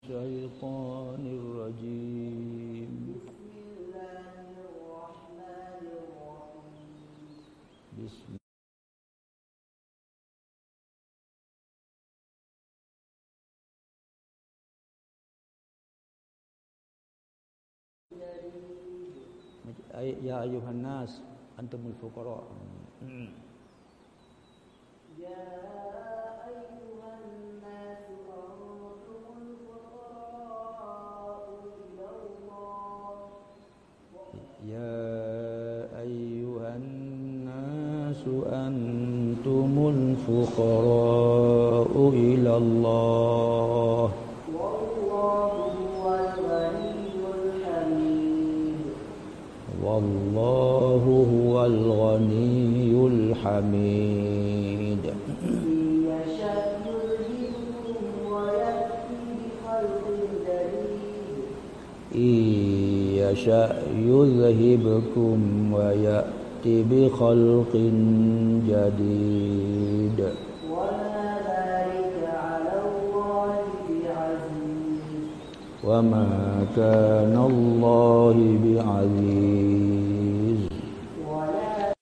الشيطان الرجيم بسم الله الرحمن الرحيم بسم أي- يا أيها الناس أنتم الفقراء يا الفقراء إلى الله. والله هو الغني الحميد. والله هو الغني الحميد إن يشأ يذهبكم ويأتي ويأتي بخلق جديد. وما ذلك على الله بعزيز وما كان الله بعزيز. ولا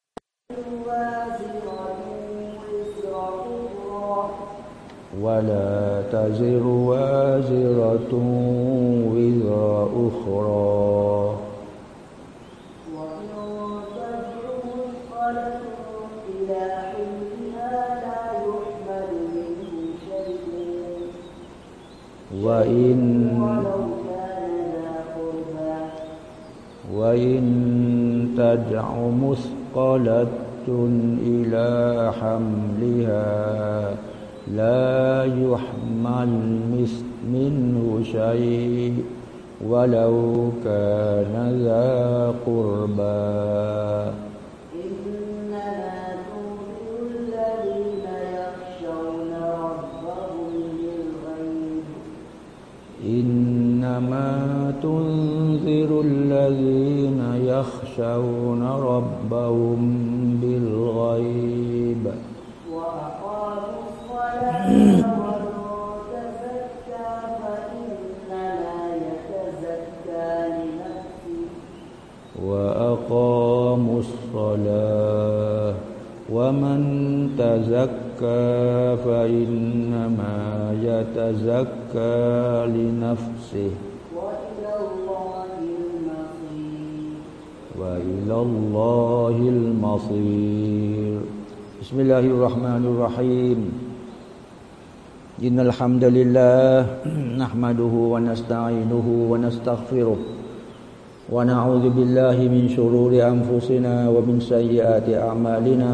ولا تزر وازرة وإن وإن تدع مثقلة إلى حملها لا يحمل منه شيء ولو كان ذا قربى. إنما تنذر الذين يخشون ربهم بالغيب. وأقاموا الصلاة وأقاموا الصلاة ومن تزكى فإنما يتزكى لنفسه. وإلى الله المصير وإلى الله المصير. بسم الله الرحمن الرحيم. إن الحمد لله نحمده ونستعينه ونستغفره ونعوذ بالله من شرور أنفسنا ومن سيئات أعمالنا.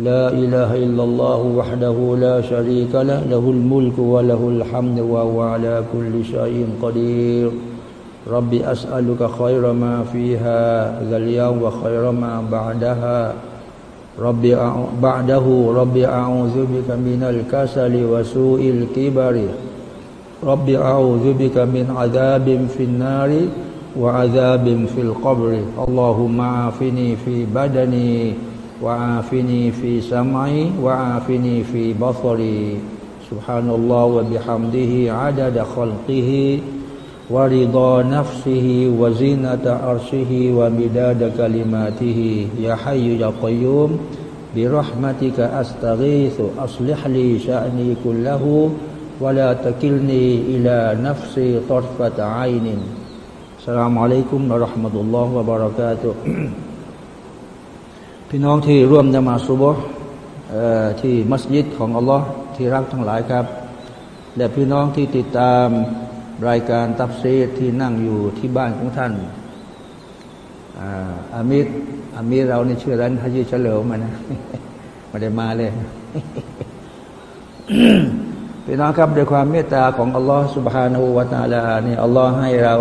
لا إله إلا الله وحده لا شريك له له الملك وله الحمد وهو على كل شيء قدير. رب أسألك خير ما فيها ذا اليوم وخير ما بعدها. رب أع- بعده رب أعوذ بك من الكسل وسوء الكبر. رب أعوذ بك من عذاب في النار وعذاب في القبر. اللهم عافني في بدني وعافني في سمعي وعافني في بصري. سبحان الله وبحمده عدد خلقه ورضا نفسه وزينة عرشه ومداد كلماته. يا حي يا قيوم برحمتك أستغيث. أصلح لي شأني كله ولا تكلني إلى نفسي طرفة عين. السلام عليكم ورحمة الله وبركاته. พี่น้องที่ร่วมนมาสุบฮ์ที่มัสยิดของอัลลอฮ์ที่รักทั้งหลายครับ และพี่น้องที่ติดตามรายการตับซีดที่นั่งอยู่ที่บ้านของท่านอามิรอามิรเราในชื่อร้านฮะยีเฉลิมมานะไม่ได้มาเลยพี่น้องครับด้วยความเมตตาของอัลลอฮ์ سبحانه และ تعالى นี่อัลลอฮ์ให้เรา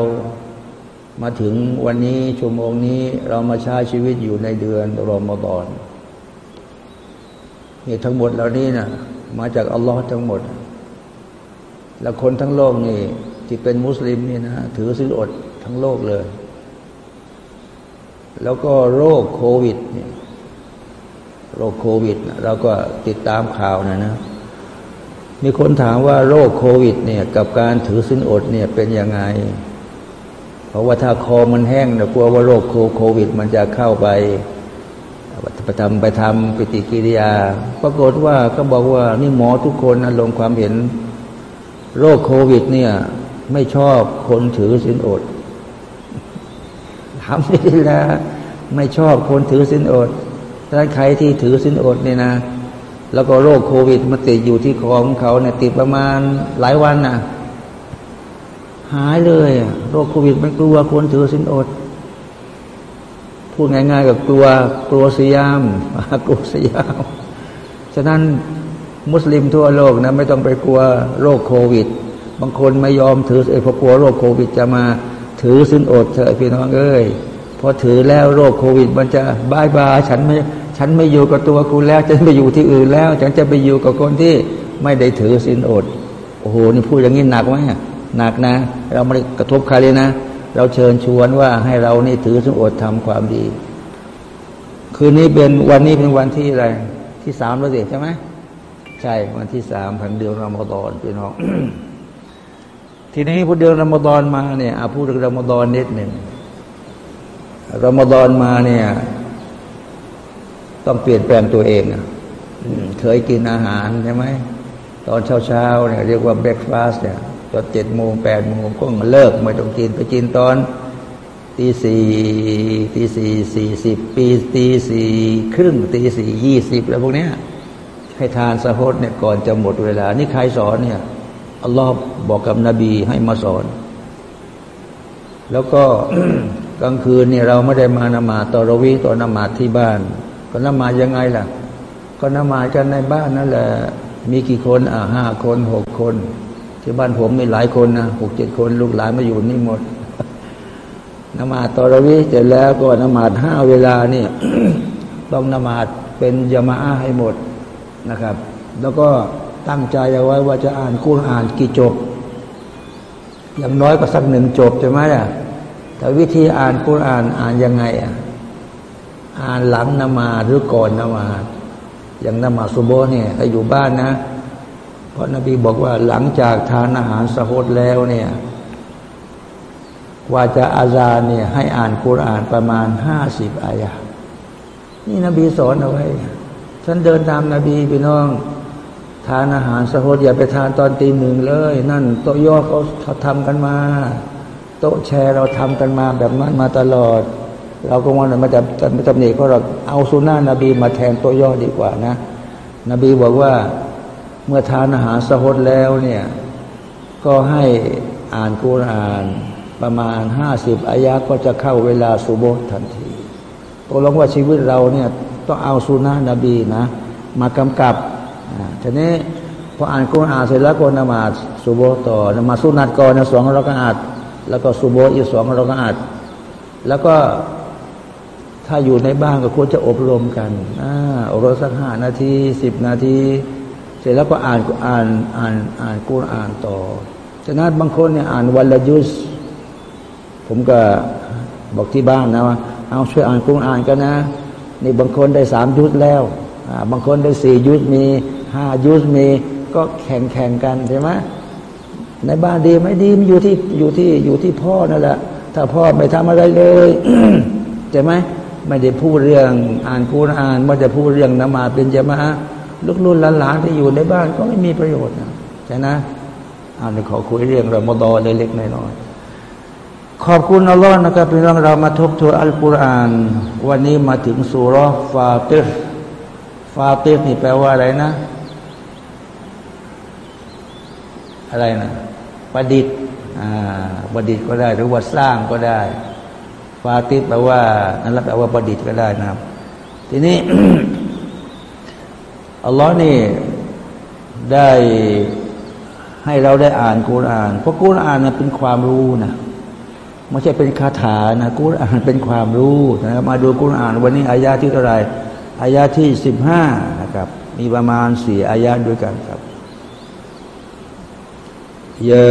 มาถึงวันนี้ชั่วโมงนี้เรามาใช้ชีวิตอยู่ในเดือนรอมฎอนนี่ทั้งหมดเหล่านี้นะมาจากอัลลอฮ์ทั้งหมด แล้วคนทั้งโลกนี่ ที่เป็นมุสลิมนี่นะถือสินอดทั้งโลกเลย แล้วก็โรคโควิดเนี่ยโรคโควิดเราก็ติดตามข่าวนะนะ มีคนถามว่าโรคโควิดเนี่ยกับการถือสินอดเนี่ยเป็นยังไง เพราะว่าถ้าคอมันแห้งเนี่ยกลัวว่าโรคโควิด มันจะเข้าไปไปทำไปทำปฏิกิริยา ปรากฏว่าก็บอกว่านี่หมอทุกคนนะลงความเห็น โรคโควิด เนี่ย ไม่ชอบคนถือสินอดทำไม่ได้แล้วไม่ชอบคนถือสินอดถ้าใครที่ถือสินอดเนี่ยนะ แล้วก็โรคโควิดมาติดอยู่ที่คอของเขาเนี่ยติดประมาณหลายวันน่ะ หายเลยโรคโควิดมันกลัวคนถือสินอด พูดง่ายๆกับกลัวกลัวสยามกลัวสยามฉะนั้นมุสลิมทั่วโลกนะไม่ต้องไปกลัวโรคโควิด บางคนไม่ยอมถือเอเพราะกลัวโรคโควิด จะมาถือสินอดเถอะพี่น้องเอ้ยพอถือแล้วโรคโควิด มันจะบายบายฉันไม่ฉันไม่อยู่กับตัวกูแล้วฉันไปอยู่ที่อื่นแล้ว ฉันจะไปอยู่กับคนที่ไม่ได้ถือสินอดโอ้โหนี่พูดอย่างนี้หนักไหม หนักนะ เราไม่ได้กระทบใครเลยนะ เราเชิญชวนว่าให้เรานี่ถือสินอดทำความดี คืนนี้เป็นวันนี้เป็นวันที่อะไร ที่สามแล้วสิใช่ไหมใช่วันที่สามพันเดือนรอมฎอนพี่น้องทีนี้พอเดือนรอมฎอนมาเนี่ยอาพูดถึงรอมฎอนนิดหนึ่งรอมฎอนมาเนี่ย ต้องเปลี่ยนแปลงตัวเองเคยกินอาหารใช่ไหมตอนเช้าๆเนี่ยเรียกว่าเบรกฟาส์เนี่ย ตอนเจ็ดโมงแปดโมงก็เลิกไม่ต้องกินไปกินตอนตีสี่ตีสี่สี่สิบปีตีสี่ครึ่งตีสี่ยี่สิบแล้วพวกเนี้ยให้ทานสะโพดเนี่ยก่อนจะหมดเวลา นี่ใครสอนเนี่ยอัลลอฮ์บอกกับนบีให้มาสอน แล้วก็กลางคืนเนี่ยเราไม่ได้มานมาตอรวีตอนนมาที่บ้าน ก็นมายังไงล่ะ ก็นมากันในบ้านนั่นแหละมีกี่คนอ่าห้าคนหกคน ที่บ้านผมมีหลายคนนะหกเจ็ดคนลูกหลานมาอยู่นี่หมดนมาตอรวิเสร็จแล้วก็นมาห้าเวลานี่ต้องนมาเป็นยามาอาให้หมดนะครับ แล้วก็ตั้งใจเอาไว้ว่าจะอ่านกุรอ่านกี่จบ อย่างน้อยก็สักหนึ่งจบใช่ไหมอะแต่วิธีอ่านกุรอ่านอ่านยังไงอะอ่านหลังนมาหรือก่อนนมาอย่างนมาสุโบเนี่ยถ้าอยู่บ้านนะ เพราะนบีบอกว่าหลังจากทานอาหารสะโดแล้วเนี่ยว่าจะอาจารเนี่ยให้อ่านคุรานประมาณห้าสิบอายะนี่นบีสอนเอาไว้ ฉันเดินตามนาบีพี่น้อง ทานอาหารสะโดอย่าไปทานตอนตีหนึ่งเลย นั่นโต๊ะย่อเขาเขาทำกันมา โต๊ะแชร์เราทำกันมาแบบนั้นมาตลอด เราก็ว่ามันจะไม่ตำหนิเขาเราเอาสุนนะนบีมาแทนโตัวย่อดีกว่านะ นบีบอกว่า มื่อทานอาหารสะฮดแล้วเนี่ยก็ให้อ่านกุรานประมาณห้าสิบอายะก็จะเข้าเวลาสุโบทันทีตกลงว่าชีวิตเราเนี่ยต้องเอาสุนานะนบีนะมากำกับทีนี้พออ่านกุรานเสร็จแล้วก็นมาสุโบต่อนมาสุนัตก่อนนะสองเราก็อาดแล้วก็สุโบอีกสองเราก็อาดแล้วก็ถ้าอยู่ในบ้านก็ควรจะอบรมกันอ่าอบรมสักห้านาทีสิบนาที เสร็จแล้วก็อ่านอ่านอ่านอ่านกุรอ่านต่อฉะนั้นบางคนเนี่ยอ่านวันละยุสผมก็บอกที่บ้านนะว่าเอาช่วยอ่านกุรอ่านกันนะนี่บางคนได้สามยุสแล้วบางคนได้สี่ยุสมีห้ายุสมีก็แข่งแข่งกันใช่ไหมในบ้านดีไม่ดีมันอยู่ที่อยู่ที่อยู่ที่พ่อนั่นแหละถ้าพ่อไม่ทำอะไรเลยใช่ไหมไม่ได้พูดเรื่องอ่านคูอ่านไม่ได้พูดเรื่องนมาเป็นจะม ลูกลุ่นหลานๆที่อยู่ในบ้านก็ไม่มีประโยชน์นะใช่นะอ่านขอคุยเรื่องรอมฎอนเล็กๆน้อยๆขอบคุณอัลลอฮ์นะครับพี่น้องเรามาทบทวนอัลกุรอาน วันนี้มาถึงสุรฟาติรฟาติรนี่แปลว่าอะไรนะ อะไรนะประดิษฐ์อ่าประดิษฐ์ก็ได้ หรือว่าสร้างก็ได้ ฟาติรแปลว่านั่นแปลว่าประดิษฐ์ก็ได้นะครับ ทีนี้ อัลลอฮ์นี่ได้ให้เราได้อ่านกุรอาน เพราะกุรอานนะเป็นความรู้นะไม่ใช่เป็นคาถานะกุรอานเป็นความรู้นะมาดูกุรอานวันนี้อายาที่เท่าไรอายาที่สิบห้านะครับ มีประมาณสี่อายาด้วยกันครับยา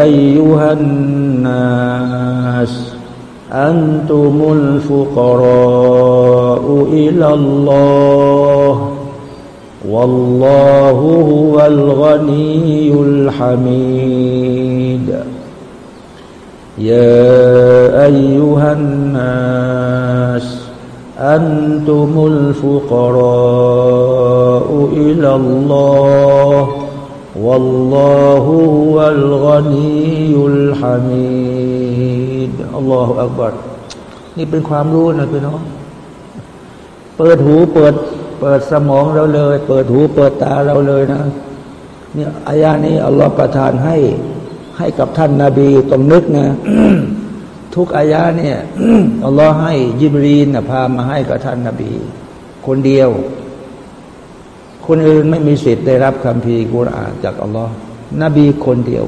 อายุหันนัสอันตุมุลฟุกราอุอิลลัลลอฮ์ والله هو الغني الحميد يا أيها الناس أنتم الفقراء إلى الله والله هو الغني الحميد الله أكبر นี่เป็นความรู้นะพี่น้อง เปิดหูเปิด เ ปิดสมองเราเลย เปิดหูเปิดตาเราเลยนะเนี่ยอายานี้อัลลอฮฺประทานให้ให้กับท่านนาบีต้องนึกนะทุกอายาเนี่ยอัลลอฮ์ให้ยิบรีนนะพามาให้กับท่านนาบี คนเดียว คนอื่นไม่มีสิทธิ์ได้รับคำพีกุรอานจากอัลลอฮ์นบีคนเดียว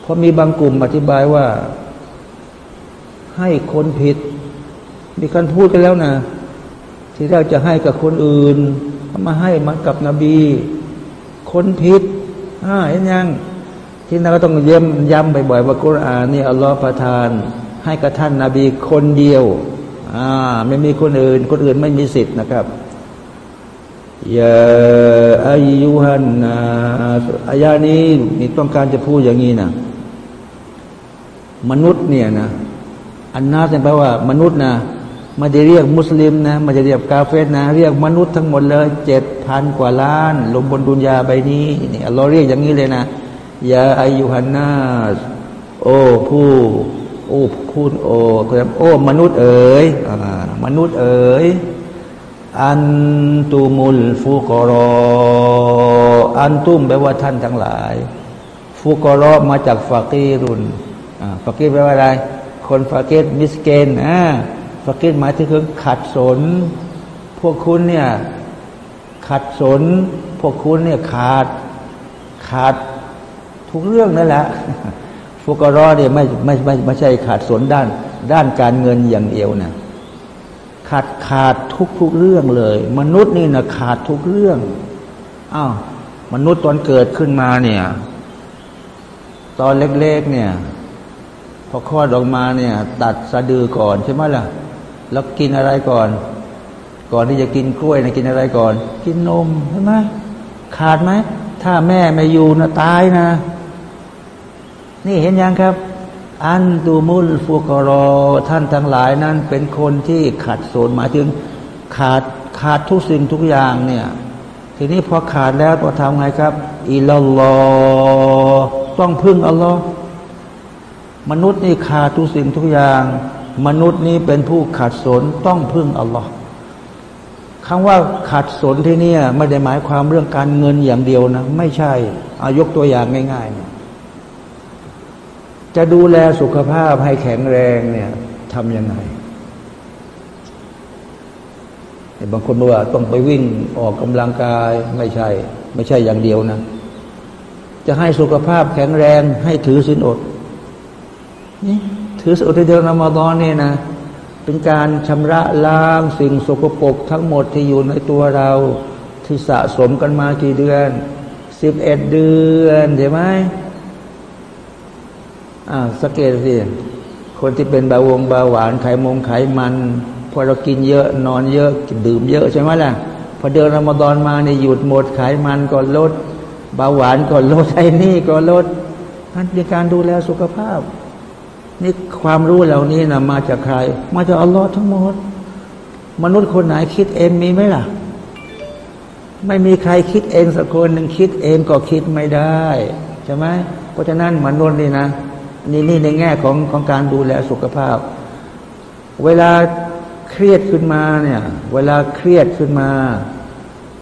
เพราะมีบางกลุ่มอธิบายว่า ให้คนผิด มีการพูดกันแล้วนะ ที่เราจะให้กับคนอื่นมาให้มากับนบี คนผิดอ่าเห็นยังที่เราก็ต้องเยี่ยมย้ำบ่อยๆว่ากุรอานนี่อัลลอฮ์ประทาน ให้กับท่านนาบีคนเดียวอ่าไม่มีคนอื่น คนอื่นไม่มีสิทธิ์นะครับยาอายุฮันนาอายานี้นี่ต้องการจะพูดอย่างนี้นะมนุษย์เนี่ยนะอันนาแปลว่ามนุษย์นะ มาจะเรียกมุสลิมนะมาจะเรียกกาเฟสนะ เรียกมนุษย์ทั้งหมดเลยเจ็ดพันกว่าล้านลงบนดุนยาใบนี้นี่เราเรียกอย่างนี้เลยนะยาอายุฮันนาโอ้ผู้โอ้พูดโอ้โอ้ มนุษย์เอ๋ยมนุษย์เอ๋ยอันตุมุลฟุกรออันตุมแปลว่าท่านทั้งหลาย ฟุกรอมาจากฟากีรุนฟากีแปลว่าอะไร คนฟากีมิสเกนอ่า ฟากีรหมายถึงขัดสน พวกคุณเนี่ยขัดสน พวกคุณเนี่ยขาดขาดทุกเรื่องนั่นแหละฟุกรอเนี่ยไม่ไม่ไม่ไม่ใช่ขาดสนด้าน ด้านการเงินอย่างเดียวนะขาดขาดทุกทุกเรื่องเลย มนุษย์นี่นะขาดทุกเรื่องอ้าวมนุษย์ตอนเกิดขึ้นมาเนี่ย ตอนเล็กๆเนี่ย พอคลอดออกมาเนี่ย ตัดสะดือก่อนใช่ไหมล่ะ แล้วกินอะไรก่อน ก่อนที่จะกินกล้วยนะกินอะไรก่อน กินนมใช่ไหมขาดไหมถ้าแม่ไม่อยู่นะตายนะ นี่เห็นยังครับ อันตูมุลฟุกรอท่านทั้งหลายนั้น เป็นคนที่ขาดโซนหมายถึงขาดขาดทุกสิ่งทุกอย่างเนี่ย ทีนี้พอขาดแล้วก็ทำไงครับอิลลอต้องพึ่งอัลลอฮ์มนุษย์นี่ขาดทุกสิ่งทุกอย่าง มนุษย์นี่เป็นผู้ขาดสนต้องพึ่งอัลลอฮ์คำว่าขาดสนที่นี่ไม่ได้หมายความเรื่องการเงินอย่างเดียวนะ ไม่ใช่อายกตัวอย่างง่ายๆนะจะดูแลสุขภาพให้แข็งแรงเนี่ยทำยังไงบางคนบอกว่าต้องไปวิ่งออกกำลังกายไม่ใช่ ไม่ใช่อย่างเดียวนะ จะให้สุขภาพแข็งแรงให้ถือศีลอดนี่ ถือศีลอดเดือนรอมฎอนนี่นะเป็นการชำระล้างสิ่งสกปรกทั้งหมดที่อยู่ในตัวเราที่สะสมกันมากี่เดือนสิบเอ็ดเดือนใช่ไหมอ่าสังเกตสิคนที่เป็นเบาหวงเบาหวานไขมงไขมันพอเรากินเยอะนอนเยอะดื่มเยอะใช่ไหมล่ะพอเดือนรอมฎอนมาเนี่ยหยุดหมดไขมันก็ลดเบาหวานก็ลดไอ้นี่ก็ลดนั่นเป็นการดูแลสุขภาพ นี่ความรู้เหล่านี้นะมาจากใคร มาจากอัลลอฮ์ทั้งหมด มนุษย์คนไหนคิดเองมีไหมล่ะ ไม่มีใครคิดเองสักคนหนึ่งคิดเองก็คิดไม่ได้ใช่ไหมเพราะฉะนั้นมนุษย์นี่นะนี่นี่ในแง่ของของการดูแลสุขภาพ เวลาเครียดขึ้นมาเนี่ย เวลาเครียดขึ้นมา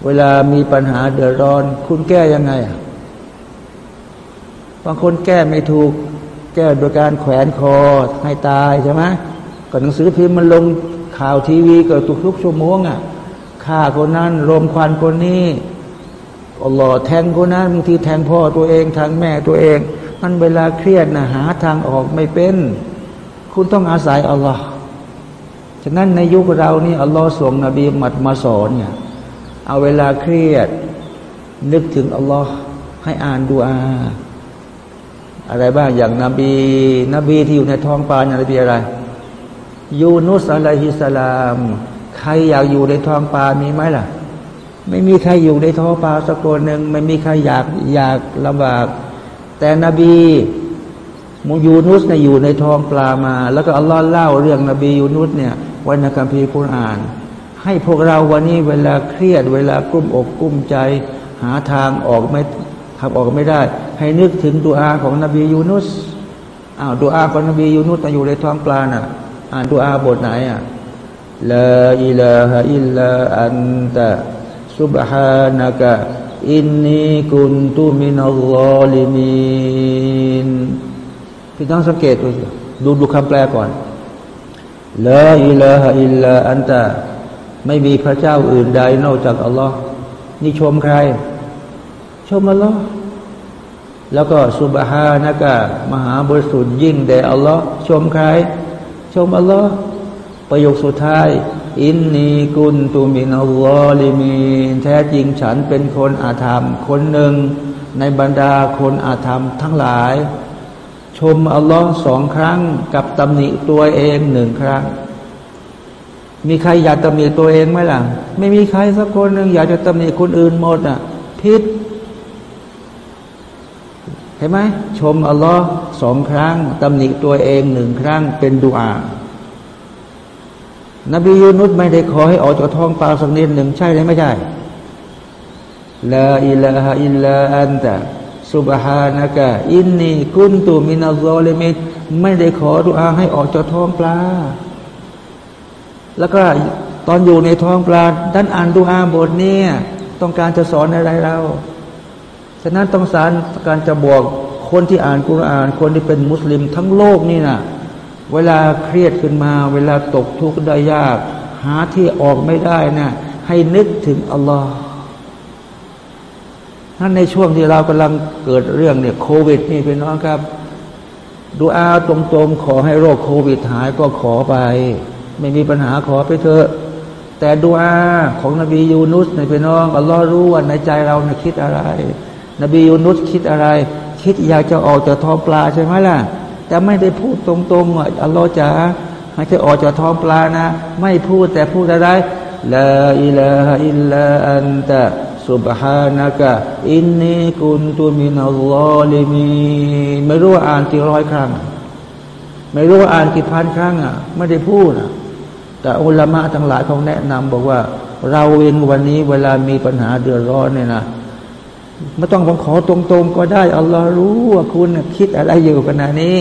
เวลามีปัญหาเดือดร้อน คุณแก้ยังไงอะบางคนแก้ไม่ถูก แก้โดยการแขวนคอให้ตายใช่ไหมก็หนังสือพิมพ์มันลงข่าวทีวีก็ทุกทุกชั่วโมงอะฆ่าคนนั้นรมควันคนนี้อัลลอฮ์แทงคนนั้นบางทีแทงพ่อตัวเองแทงแม่ตัวเอง มันเวลาเครียดนะหาทางออกไม่เป็น คุณต้องอาศัยอัลลอฮ์ฉะนั้นในยุคเรานี่อัลลอฮ์ส่งนบีมัดมาสอนเนี่ยเอาเวลาเครียด นึกถึงอัลลอฮ์ให้อ่านดูอา อะไรบ้างอย่างนบีนบีที่อยู่ในท้องปลาเนี่ยนบีอะไร ยูนุสอะลัยฮิสลาม ใครอยากอยู่ในท้องปลามีไหมล่ะ ไม่มีใครอยู่ในท้องปลาสักคนหนึ่งไม่มีใครอยากอยากลำบาก แต่นบีมูยูนุสเนี่ยอยู่ในท้องปลามา แล้วก็อัลลอฮ์เล่าเรื่องนบียูนุสเนี่ยไว้ในคัมภีร์กุรอาน ให้พวกเราวันนี้เวลาเครียดเวลากลุ้มอกกลุ้มใจ หาทางออกไม่ ขับออกไม่ได้ ให้นึกถึงดูอาของนบียูนุสอ้าวดูอาของนบียูนุสอยู่ในท้องปลาน่ะ อ่านดูอาบทไหนอะلا إله إلا أنت سبحانك إني كنت من الظالمينพี่ต้องสังเกตดูดูดูคำแปลก่อนلا إله إلا أنتไม่มีพระเจ้าอื่นใดนอกจากอัลลอฮ์นี่ชมใคร ชมอัลลอฮ์แล้วก็سبحانكมหาบริสุทธิ์ยิ่งแด่อัลลอฮ์ชมใคร ชมอัลลอฮ์ประโยคสุดท้าย อินนีกุนตูมินัลลอลิมีแท้จริงฉันเป็นคนอาธรรม คนหนึ่งในบรรดาคนอาธรรมทั้งหลาย ชมอัลลอฮ์สองครั้งกับตำหนิตัวเองหนึ่งครั้ง มีใครอยากตำหนิตัวเองไหมล่ะ ไม่มีใครสักคนหนึ่งอยากจะตำหนิคนอื่นหมดอะพิษ ห็นไหมชมอัลลอฮ์สองครั้งตำหนิตัวเองหนึ่งครั้งเป็นดุอานบียูนุสไม่ได้ขอให้ออกจากท้องปลาสักนิดหนึ่งใช่หรือไม่ใช่ลาอิลาฮะอิลลาอันตะสุบฮานะกะอินนีกุนตูมินาซอลมิตไม่ได้ขอดุอาให้ออกจากท้องปลา แล้วก็ตอนอยู่ในท้องปลาด้านอ่านดุอาบทนี้ต้องการจะสอนอะไรเรา ฉะนั้นต้องสารการจะบอกคนที่อ่านกุรอาน คนที่เป็นมุสลิมทั้งโลกนี่นะเวลาเครียดขึ้นมา เวลาตกทุกข์ได้ยาก หาที่ออกไม่ได้นะให้นึกถึงอัลลอฮ์นั่นในช่วงที่เรากำลังเกิดเรื่องเนี่ยโควิด นี่เป็นน้องครับดูอาตรงๆขอให้โรคโควิดหายก็ขอไป ไม่มีปัญหาขอไปเถอะ แต่ดูอาของนบียูนุสในพี่น้องอัลลอฮ์รู้ว่าในใจเราเนี่ยคิดอะไร นบียูนุสคิดอะไร คิดอยากจะออกจากท้องปลาใช่ไหมล่ะ แต่ไม่ได้พูดตรงๆอะอัลลอฮ์จ๋าไม่ใช่ออกจากท้องปลานะ ไม่พูดแต่พูดอะไรلا إله إلا أنت سبحانك إني كنت من الظالمينไม่รู้ว่าอ่านกี่ร้อยครั้ง ไม่รู้ว่าอ่านกี่พันครั้งอะ ไม่ได้พูดอะแต่อุลามะทั้งหลายเขาแนะนำบอกว่า เราเองวันนี้เวลามีปัญหาเดือดร้อนเนี่ยนะ ไม่ต้องผมขอตรงๆก็ได้อัลลอฮ์รู้ว่าคุณคิดอะไรอยู่ขณะนี้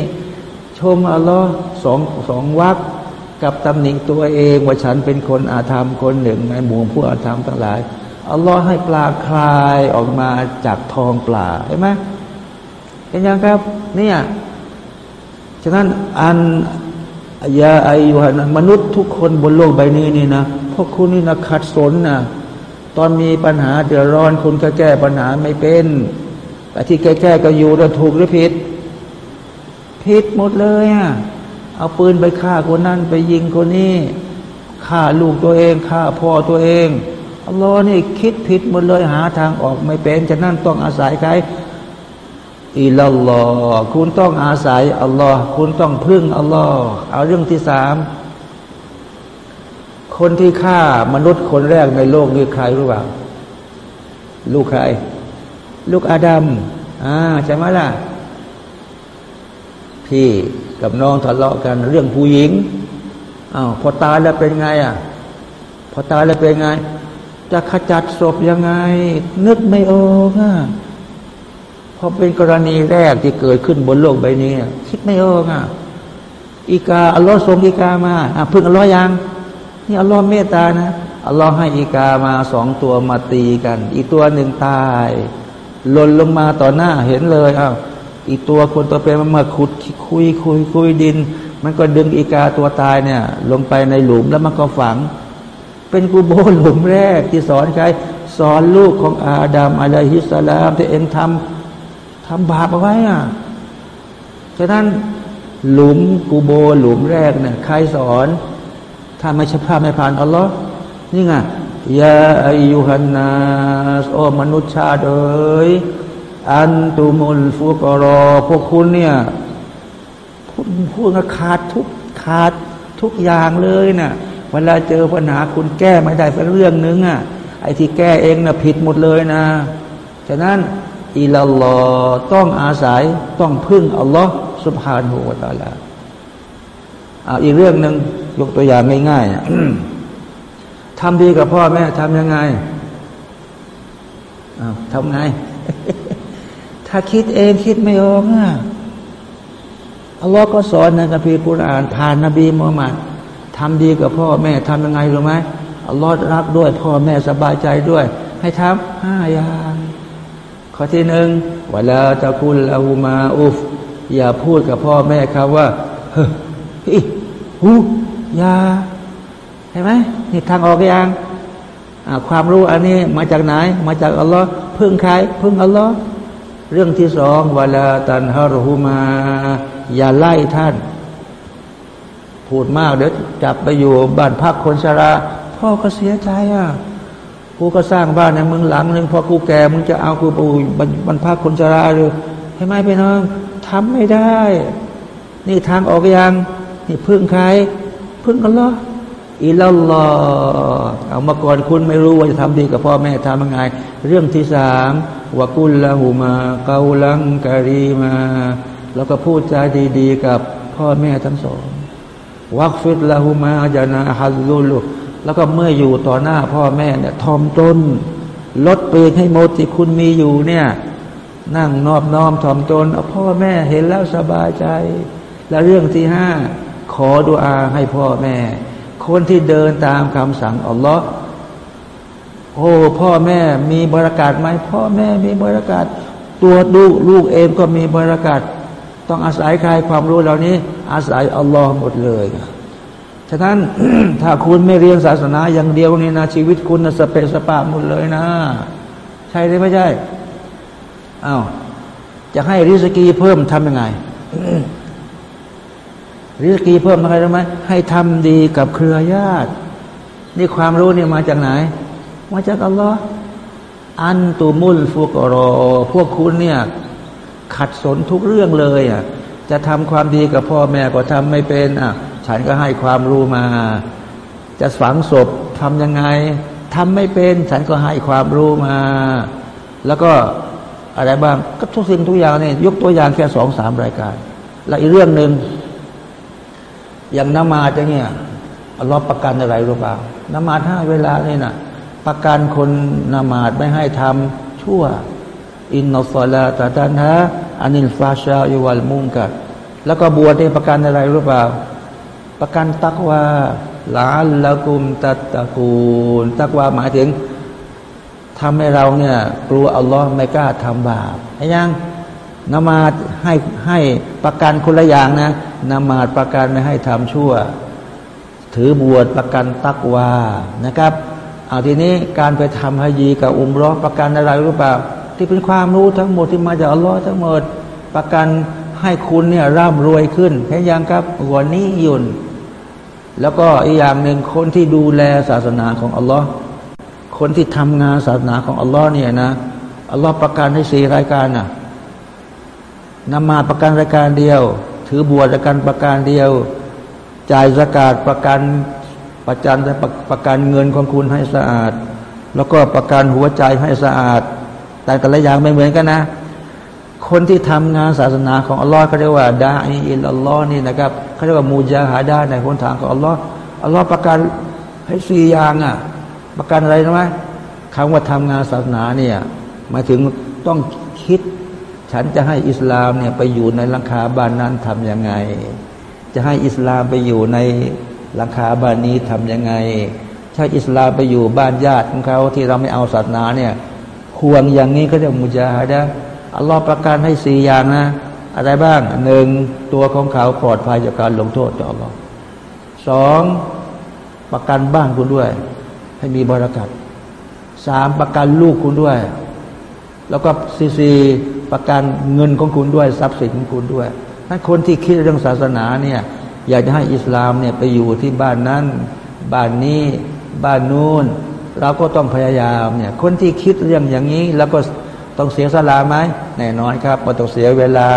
ชมอัลลอฮ์สองสองวักกับตำหนิตัวเองว่าฉันเป็นคนอาธรรมคนหนึ่งในหมู่ผู้อาธรรมทั้งหลายอัลลอฮ์ให้ปลาคลายออกมาจากทองปลาเห็นไหมเห็นยังครับเนี่ยฉะนั้นอันยาอายุหันมนุษย์ทุกคนบนโลกใบนี้นี่นะพวกคุณนี่นะขัดสนนะ ตอนมีปัญหาเดือดร้อนคุณก็แก้ปัญหาไม่เป็น แต่ที่แก้แก้ก็อยู่แล้วถูกหรือผิด ผิดหมดเลยอะเอาปืนไปฆ่าคนนั้นไปยิงคนนี้ฆ่าลูกตัวเองฆ่าพ่อตัวเองอัลลอฮ์นี่คิดผิดหมดเลยหาทางออกไม่เป็นฉะนั้นต้องอาศัยใครอิลลอฮ์คุณต้องอาศัยอัลลอฮ์คุณต้องพึ่งอัลลอฮ์เอาเรื่องที่สาม คนที่ฆ่ามนุษย์คนแรกในโลกนี่ใครรู้เปล่า ลูกใคร ลูกอาดัมอ่าใช่ไหมล่ะ พี่กับน้องทะเลาะกันเรื่องผู้หญิงอ้าวพอตายแล้วเป็นไงอะ พอตายแล้วเป็นไง จะขจัดศพยังไง นึกไม่ออกอะพราะเป็นกรณีแรกที่เกิดขึ้นบนโลกใบนี้ คิดไม่ออกอะอีกาอัลลอฮ์ส่งอีกามาอะพึ่งอัลลอฮ์ยัง นี่อัลลอฮ์เมตตานะอัลลอฮ์ให้อีกามาสองตัวมาตีกัน อีกตัวหนึ่งตายหล่นลงมาต่อหน้าเห็นเลยอ้าวอีกตัวคนตัวเป็นมันมาขุดคุยคุยคุยดิน มันก็ดึงอีกาตัวตายเนี่ย ลงไปในหลุมแล้วมันก็ฝัง เป็นกูโบหลุมแรกที่สอนใครสอนลูกของอาดัมอะลัยฮิสสลามที่เองทำทำบาปเอาไว้อะฉะนั้นหลุมกูโบหลุมแรกเนี่ยใครสอน ถ้าไม่ใช่พระไม่ผ่านอัลลอฮ์นี่ไงยาอายุฮันนาสโอมนุษย์ชาติเอ๋ยอันตุมุลฟุกรอ พวกคุณเนี่ยพูดพูดว่าขาดทุกขาดทุกอย่างเลยนะ่ะเวลาเจอปัญหาคุณแก้ไม่ได้สักเรื่องนึงอะไอ้ที่แก้เองนะ่ะผิดหมดเลยนะ ฉะนั้นอิลลอต้องอาศัยต้องพึ่งอัลลอฮ์สุบฮานหูวาตาลา อาอีกเรื่องหนึ่งยกตัวอย่างง่ายๆทำดีกับพ่อแม่ทำยังไงอาทำไง ถ้าคิดเองคิดไม่ออกอะอัลลอฮ์ก็สอนในคัมภีร์กุรอานผ่านนบีมุฮัมมัดทำดีกับพ่อแม่ทำยังไงรู้ไหมอัลลอฮ์รักด้วย พ่อแม่สบายใจด้วย ให้ทำห้าอย่างข้อที่หนึ่งเวลาตะกุลอาหูมาอุฟอย่าพูดกับพ่อแม่ครับว่าเฮ้ ยหูยาเห็นไหมนี่ทางออกยังความรู้อันนี้มาจากไหน มาจากอัลลอฮ์พึ่งใครพึ่งอัลลอฮ์เรื่องที่สองเวลาตันฮารุมา อย่าไล่ท่าน พูดมากเดี๋ยวจับไปอยู่บ้านพักคนชราพ่อก็เสียใจอะกูก็สร้างบ้านในเมืองหลังหนึ่งพอกูแก่มึงจะเอากูไปบ้านพักคนชราหรือใช่ไหมพี่น้องทำไม่ได้ นี่ทางออกยัง นี่พึ่งใคร พึ่งอัลลอฮ์อิลลอเอามาก่อนคุณไม่รู้ว่าจะทำดีกับพ่อแม่ทำยังไง เรื่องที่สามวกุลละหูมาเกาลังการีมา แล้วก็พูดจาดีๆกับพ่อแม่ทั้งสองวักฟิดละหูมาจานาฮัลลุลุแล้วก็เมื่ออยู่ต่อหน้าพ่อแม่เนี่ยทอมตนลดเปลงให้หมดที่คุณมีอยู่เนี่ย นั่งนอบน้อมถ่อมตนเอาพ่อแม่เห็นแล้วสบายใจ และเรื่องที่ห้า อดุอาให้พ่อแม่ คนที่เดินตามคำสั่งอัลลอฮ์โอ้พ่อแม่มีบรากาศไหมพ่อแม่มีบรากาศ ตัวลูกลูกเองก็มีบรากาศ ต้องอาศัยใครความรู้เหล่านี้ อาศัยอัลลอฮ์หมดเลยฉะนั้นถ้าคุณไม่เรียนศาสนาอย่างเดียวนี่นะชีวิตคุณนะสเปสปาหมดเลยนะ ใช่หรือไม่ใช่อา้าวจะให้ริสกีเพิ่มทำยังไง ริสกีเพิ่มอะไรรู้ไหมให้ทำดีกับเครือญาติ นี่ความรู้นี่มาจากไหน มาจากอัลลอฮ์อันตูมุลฟุกรอ พวกคุณเนี่ย ขัดสนทุกเรื่องเลยอะจะทำความดีกับพ่อแม่ก็ทำไม่เป็นอะฉันก็ให้ความรู้มา จะฝังศพทำยังไงทำไม่เป็น ฉันก็ให้ความรู้มา แล้วก็อะไรบ้างก็ทุกสิ่งทุกอย่างเนี่ยยกตัวอย่างแค่สองสามรายการ และอีกเรื่องหนึ่ง อย่างนมาจะเนี่ยอัลลอฮ์ประกันอะไรรู้เปล่านมาห้าเวลาเนี่ยนะประกันคนนมาดไม่ให้ทำชั่ว อินนอฟลาตาตันฮะอานิลฟาชาอิวัลมุงกัดแล้วก็บวชในประกันอะไรรู้เปล่า ประกันตักว่าลาละกุมตัตะกูลตักว่าหมายถึงทำให้เราเนี่ยกลัวอัลลอฮ์ไม่กล้าทำบาปไอ้ยัง นมาให้ให้ประกันคนละอย่างนะนมาประกันไม่ให้ทำชั่ว ถือบวชประกันตักวานะครับเอาทีนี้การไปทำฮายีกับอุมรอประกันอะไรรู้เปล่าที่เป็นความรู้ทั้งหมดที่มาจากอัลลอฮ์ทั้งหมดประกันให้คุณเนี่ยร่ำรวยขึ้นเห็นยังครับหัวนี้ยุนแล้วก็อีกอย่างหนึ่งคนที่ดูแลศาสนาของอัลลอฮ์คนที่ทำงานศาสนาของอัลลอฮ์เนี่ยนะอัลลอฮ์ประกันให้สี่รายการนะ นำมาประกันรายการเดียว ถือบวชประกันประการเดียว จ่ายสกาดประกันประจันประประกันเงินของคุณให้สะอาด แล้วก็ประกันหัวใจให้สะอาด แต่แต่ละอย่างไม่เหมือนกันนะ คนที่ทำงานศาสนาของอัลลอฮ์เขาเรียกว่าดาอิลอัลลอฮ์นี่นะครับเขาเรียกว่ามูจาฮาดาในคนทางของอัลลอฮ์อัลลอฮ์ประกันให้สี่อย่างอะ ประกันอะไรนะไหมคำว่าทำงานศาสนาเนี่ยหมายถึงต้องคิด ฉันจะให้อิสลามเนี่ยไปอยู่ในหลังคาบ้านนั้นทำยังไง จะให้อิสลามไปอยู่ในหลังคาบ้านนี้ทำยังไงถ้าอิสลามไปอยู่บ้านญาติของเขาที่เราไม่เอาศาสนาเนี่ยห่วงอย่างนี้ก็เรียกมุจาฮดะอัลลอฮ์ประกันให้สี่อย่างนะ อะไรบ้างหนึ่งตัวของเขาปลอดภัยจากการลงโทษจากอัลลอฮ์สองประกันบ้านคุณด้วย ให้มีบรารักัดสามประกันลูกคุณด้วย แล้วก็ซีซี ประกันเงินของคุณด้วยทรัพย์สินของคุณด้วยถ้าคนที่คิดเรื่องศาสนาเนี่ยอยากจะให้อิสลามเนี่ยไปอยู่ที่บ้านนั้น บ้านนี้ บ้านนู้นเราก็ต้องพยายามเนี่ยคนที่คิดเรื่องอย่างนี้ แล้วก็ต้องเสียสละไหมแน่นอนครับมันต้องเสียเวลา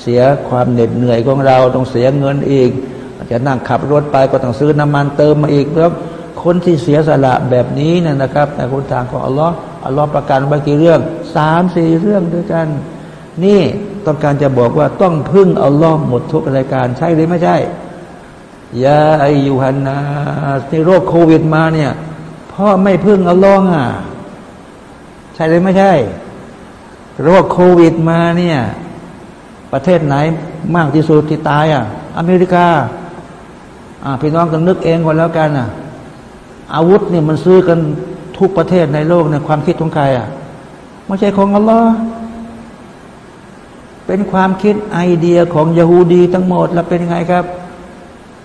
เสียความเหน็ดเหนื่อยของเราต้องเสียเงินอีกจะนั่งขับรถไปก็ต้องซื้อน้ำมันเติมมาอีกแล้วคนที่เสียสละแบบนี้เนี่ยนะครับในคนทางของอัลลอฮ์ อัลลอฮ์ประกันไว้กี่เรื่องสามสี่เรื่องด้วยกัน นี่ต้องการจะบอกว่าต้องพึ่งอัลลอฮ์หมดทุกรายการใช่หรือไม่ใช่ยาอายุฮันนาที่โรคโควิดมาเนี่ยพ่อไม่พึ่งอัลลอฮ์อะใช่หรือไม่ใช่ โรคโควิดมาเนี่ยประเทศไหนมากที่สุดที่ตายอะ อเมริกาอ่าพี่น้องกันนึกเองก่อนแล้วกันอะอาวุธเนี่ยมันซื้อกัน ทุกประเทศในโลกในความคิดของใครอะไม่ใช่ของอัลลอฮ์เป็นความคิดไอเดียของยาฮูดีทั้งหมดแล้วเป็นยังไงครับ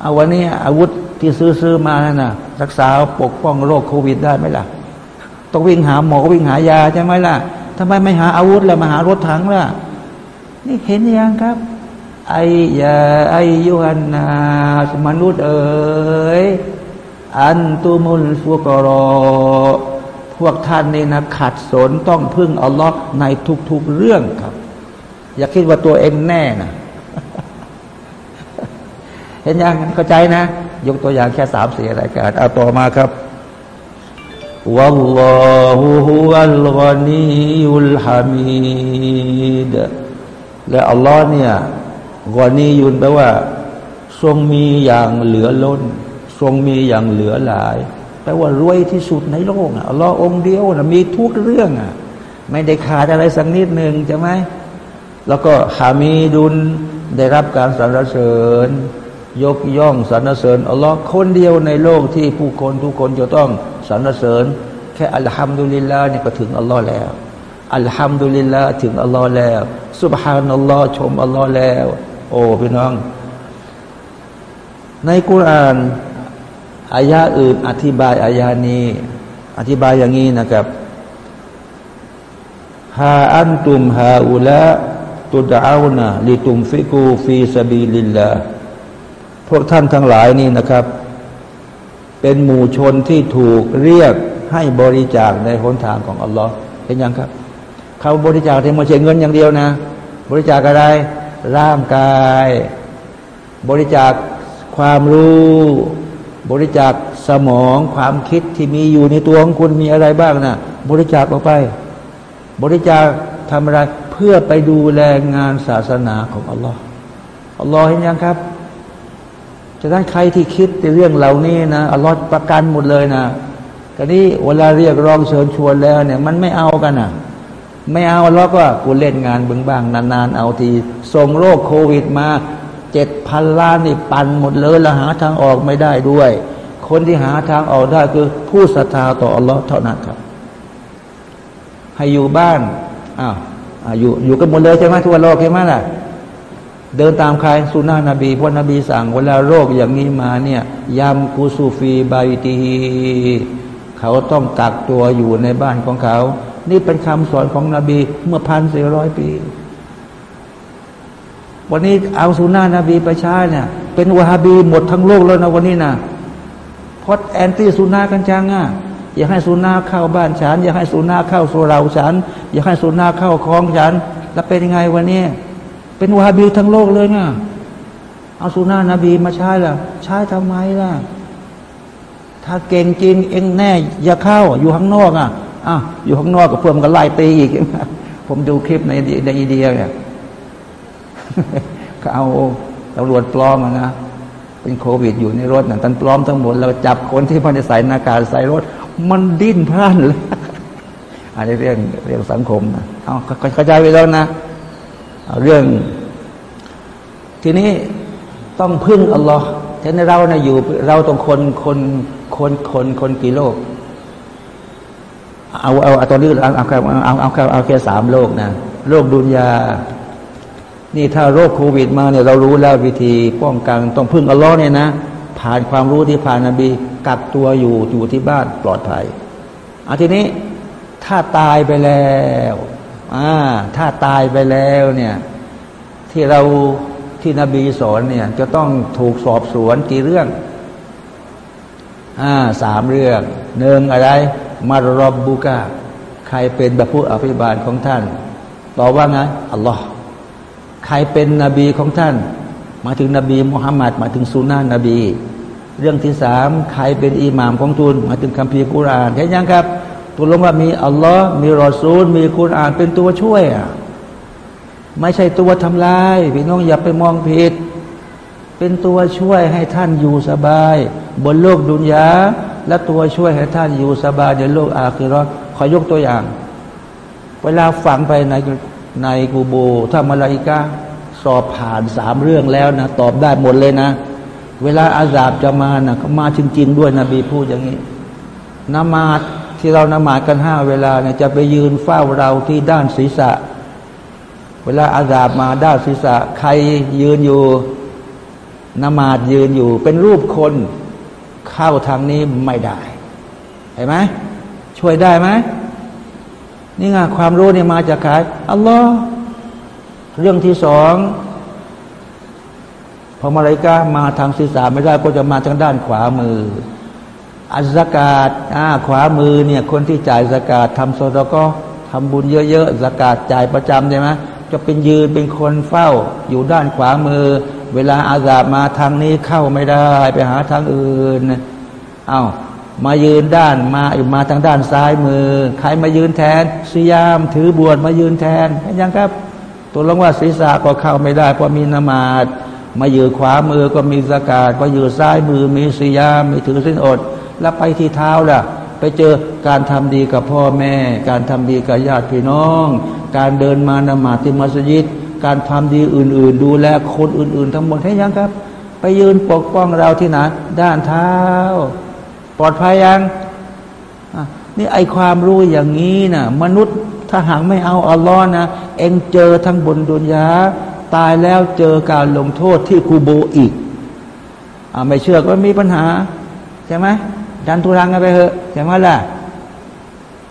เอาวันนี้อาวุธที่ซื้อซื้อมานั่นนะรักษาปกป้องโรคโควิดได้ไหมล่ะต้องวิ่งหาหมอวิ่งหายาใช่ไหมล่ะทำไมไม่หาอาวุธแล้วมาหารถถังล่ะ นี่เห็นยังครับ ไอยาไอยุฮันนาสมนุษย์เอ๋ย อันตุมุลฟุกรอ พวกท่านนี่นะขัดสนต้องพึ่งอัลลอฮ์ในทุกๆเรื่องครับ อย่าคิดว่าตัวเองแน่นะเห็นยังเข้าใจนะ ยกตัวอย่างแค่สามสี่รายการเอาต่อมาครับวัลลอฮุฮุวัลกานียุลฮามีดและอัลลอฮ์เนี่ยกอนียุนแปลว่า ทรงมีอย่างเหลือล้น ทรงมีอย่างเหลือหลายแปลว่ารวยที่สุดในโลกอะอัลลอฮ์องเดียวนะมีทุกเรื่องอะ ไม่ได้ขาดอะไรสักนิดหนึ่งใช่ไหมแล้วก็ฮามีดุลได้รับการสรรเสริญ ยกย่องสรรเสริญอัลลอฮ์คนเดียวในโลกที่ผู้คนทุกคนจะต้องสรรเสริญ แค่อัลฮัมดุลิลลาห์เนี่ยก็ถึงอัลลอฮ์แล้วอัลฮัมดุลิลลาห์ถึงอัลลอฮ์แล้วสุบฮานัลลอฮ์ชมอัลลอฮ์แล้ว โอ้พี่น้อง ในกุรอาน อายะอื่น อธิบายอายะนี้ อธิบายอย่างนี้นะครับها أنتم هؤلاء تدعون لتنفقوا في سبيل اللهพวกท่านทั้งหลายนี่นะครับ เป็นหมู่ชนที่ถูกเรียกให้บริจาคในหนทางของอัลลอฮ์เห็นยังครับเขาบริจาคที่ไม่ใช่เงินอย่างเดียวนะ บริจาคอะไรร่างกาย บริจาคความรู้ บริจาคสมองความคิดที่มีอยู่ในตัวของคุณมีอะไรบ้างนะบริจาคออกไป บริจาคทำอะไรเพื่อไปดูแลงานศาสนาของอัลลอฮ์อัลลอฮ์เห็นยังครับจะได้ใครที่คิดในเรื่องเหล่านี้นะอัลลอฮ์ประกันหมดเลยนะก็นี้เวลาเรียกร้องเชิญชวนแล้วเนี่ย มันไม่เอากันอะไม่เอาแล้วก็กูเล่นงานบึงบ้างนานๆเอาทีส่งโรคโควิดมา เจ็ดพันล้านนี่ปั่นหมดเลยแล้วหาทางออกไม่ได้ด้วย คนที่หาทางออกได้คือผู้ศรัทธาต่ออัลลอฮ์เท่านั้นครับ ให้อยู่บ้านอ้าวอยู่อยู่กันหมดเลยใช่ไหมทั่วโลกใช่ไหมล่ะเดินตามใครสุนานะนบีเพราะนบีสั่งเวลาโรคอย่างนี้มาเนี่ยยำกูซูฟีบายตีเขาต้องกักตัวอยู่ในบ้านของเขา นี่เป็นคำสอนของนบีเมื่อพันสี่ร้อยปี วันนี้เอาสุนานะนบีไปใช้เนี่ย เป็นวะฮาบีหมดทั้งโลกแล้วนะวันนี้นะพอดแอนตี้สุนากันจังอะอย่าให้สุนาเข้าบ้านฉัน อย่าให้สุนาเข้าสุเราฉัน อย่าให้สุนาเข้าคลองฉัน แล้วเป็นยังไงวันนี้ เป็นวะฮาบีทั้งโลกเลยนะเอาสุนานะนบีมาใช้ล่ะ ใช้ทำไมล่ะ ถ้าเก่งจริงเองแน่ อย่าเข้า อยู่ข้างนอกอะอ้าวอยู่ข้างนอกกับเพื่อนกันไล่ตีอีก ผมดูคลิปในในอินเดียเนี่ย เขาเอาตำรวจปลอมนะเป็นโควิดอยู่ในรถนะตันปลอมทั้งหมดแล้วจับคนที่มันจะใส่หน้ากากใส่รถ มันดิ้นพล่านเลยอันนี้เรื่องเรื่องสังคมนะเอาเข้าใจไปแล้วนะเเรื่อง ทีนี้ต้องพึ่งอัลลอฮ์แต่ในเรานะอยู่ เราต้องคนคนคนคนคนกี่โลก เอาเอาเอาตอนนี้เอาเอาเอาเอาเอาแค่สามโลกนะโลกดุนยา นี่ถ้าโรคโควิดมาเนี่ยเรารู้แล้ววิธีป้องกันต้องพึ่งอัลลอฮ์เนี่ยนะ ผ่านความรู้ที่ผ่านนบีกักตัวอยู่อยู่ที่บ้านปลอดภัยอาทีนี้ถ้าตายไปแล้วอ่าถ้าตายไปแล้วเนี่ยที่เราที่นบีสอนเนี่ยจะต้องถูกสอบสวนกี่เรื่องอ่าสามเรื่องหนึ่งอะไร มารอบบุกาใครเป็นแบบผู้อภิบาลของท่านตอบว่าไงอัลลอฮ์ ใครเป็นนบีของท่าน มาถึงนบีมุฮัมมัดมาถึงสุนานะนบี เรื่องที่สามใครเป็นอิหมามของทุนมาถึงคัมภีร์กุรานเห็นยังครับตัวลงว่ามีอัลลอฮ์มีรอซูล มีกุรานเป็นตัวช่วยอะไม่ใช่ตัวทำลายพี่น้องอย่าไปมองผิด เป็นตัวช่วยให้ท่านอยู่สบาย บนโลกดุนยาและตัวช่วยให้ท่านอยู่สบายในโลกอาคิรอขอยกตัวอย่าง เวลาฝังไปใน ในกูโบ ถ้ามาลาอิกาสอบผ่านสามเรื่องแล้วนะ ตอบได้หมดเลยนะ เวลาอาซาบจะมานะก็มาจริงๆด้วยนบีพูดอย่างนี้นมาดที่เรานมาดกันห้าเวลาเนี่ยจะไปยืนเฝ้าเราที่ด้านศีรษะ เวลาอาซาบมาด้านศีรษะ ใครยืนอยู่นมาดยืนอยู่ เป็นรูปคนเข้าทางนี้ไม่ได้เห็นไหมช่วยได้ไหม นี่ไงความรู้เนี่ยมาจากใครอัลลอฮ์เรื่องที่สองพอมาลายกามาทางศีรษะไม่ได้ก็จะมาทางด้านขวามือ อัจกาศอ่าขวามือเนี่ยคนที่จ่ายสกาดทำโซดก็ทำบุญเยอะๆสกาดจ่ายประจำใช่ไหมจะเป็นยืนเป็นคนเฝ้า อยู่ด้านขวามือ เวลาอาซาบมาทางนี้เข้าไม่ได้ ไปหาทางอื่นเอา้า มายืนด้านมาอยู่มาทางด้านซ้ายมือ ใครมายืนแทนสยามถือบวชมายืนแทนเห็นยังครับ ตัวลงว่าศีรษะก็เข้าไม่ได้เพราะมีนมาดมายืนขวามือก็มีสกาดพอยืนซ้ายมือมีสยามมีถือสิ้นอด แล้วไปที่เท้าล่ะ ไปเจอการทำดีกับพ่อแม่ การทำดีกับญาติพี่น้อง การเดินมานมาที่มัสยิดการทำดีอื่น ๆ ดูแลคนอื่น ๆ ทั้งหมดให้ยังครับ ไปยืนปกป้องเราที่ไหนด้านเท้า ปลอดภัยยังนี่ไอความรู้อย่างนี้นะมนุษย์ถ้าหากไม่เอาอัลลอฮ์นะเองเจอทั้งบนดุนยาตายแล้วเจอการลงโทษที่คูโบอีกอไม่เชื่อก็มีปัญหาใช่ไหมดันทุรังกันไปเถอะใช่ไหมล่ะ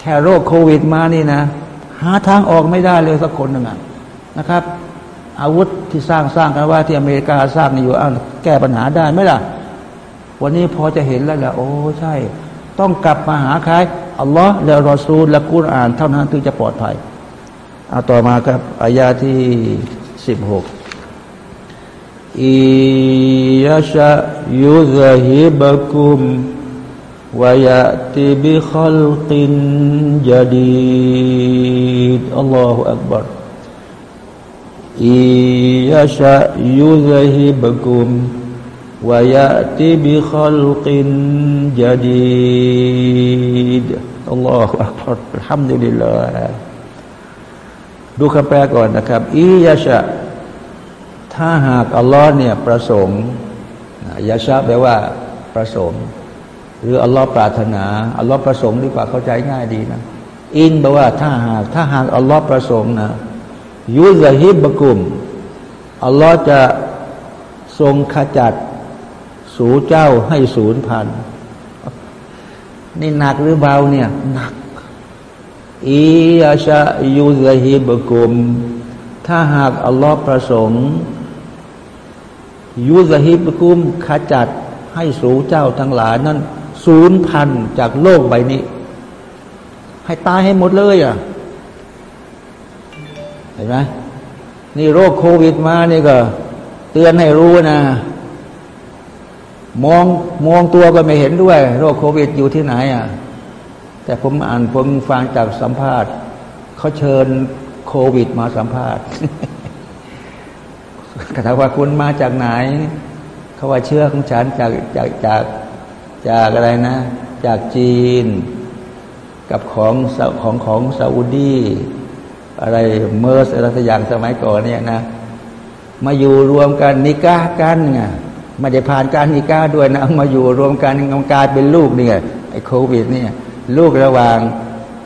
แค่โรคโควิดมานี่นะ หาทางออกไม่ได้เลยสักคนหนึ่งนะครับ อาวุธที่สร้างสร้างกันว่าที่อเมริกาสร้างอยู่อ้าแก้ปัญหาได้ไหมล่ะ วันนี้พอจะเห็นแล้วแหละโอ้ใช่ ต้องกลับมาหาใครอัลลอฮ์และรอซูลและกุรอาน เท่านั้นถึงจะปลอดภัยเอาต่อมาครับอายาที่สิบหกอิยาชะยุซฮิบะคุมวายะติบิขลกินจดีดอัลลอฮฺอักบารอิยาชะยุซฮิบะคุม ويأتي بخلق جديد الله أكبر الحمد لله ดูคำแปลก่อนนะครับอียาชะถ้าหากอัลลอฮ์เนี่ยประสงค์ยาชะแปลว่าประสงค์ หรืออัลลอฮ์ปรารถนาอัลลอฮ์ประสงค์ดีกว่าเข้าใจง่ายดีนะอินแปลว่าถ้าหากถ้าหากอัลลอฮ์ประสงค์นะยุซฮิบบกุมอัลลอฮ์จะทรงขจัด สูเจ้าให้ศูนย์พัน นี่หนักหรือเบาเนี่ย หนักอีอาชายูซาฮิบกุม ถ้าหากอัลลอฮ์ประสงค์ยูซาฮิบกุมขจัดให้สูเจ้าทั้งหลายนั้นศูนย์พันจากโลกใบนี้ ให้ตายให้หมดเลยอะเห็นไหมนี่โรคโควิดมานี่ก็ เตือนให้รู้นะ มองมองตัวก็ไม่เห็นด้วย โรคโควิดอยู่ที่ไหนอะแต่ผมอ่านผมฟังจากสัมภาษณ์เขาเชิญโควิดมาสัมภาษณ์ถามว่าคุณมาจากไหน เขาว่าเชื้อของฉันจากจากจากจากอะไรนะ จากจีน กับของของของซาอุดีอะไรเมอร์สอะไรสักอย่างสมัยก่อนเนี่ยนะ มาอยู่รวมกันนิก้ากันไง ไม่ได้ผ่านการนิก้าด้วยนะมาอยู่รวมกันกายเป็นลูกเนี่ยไอ้โควิดเนี่ยลูกระหว่าง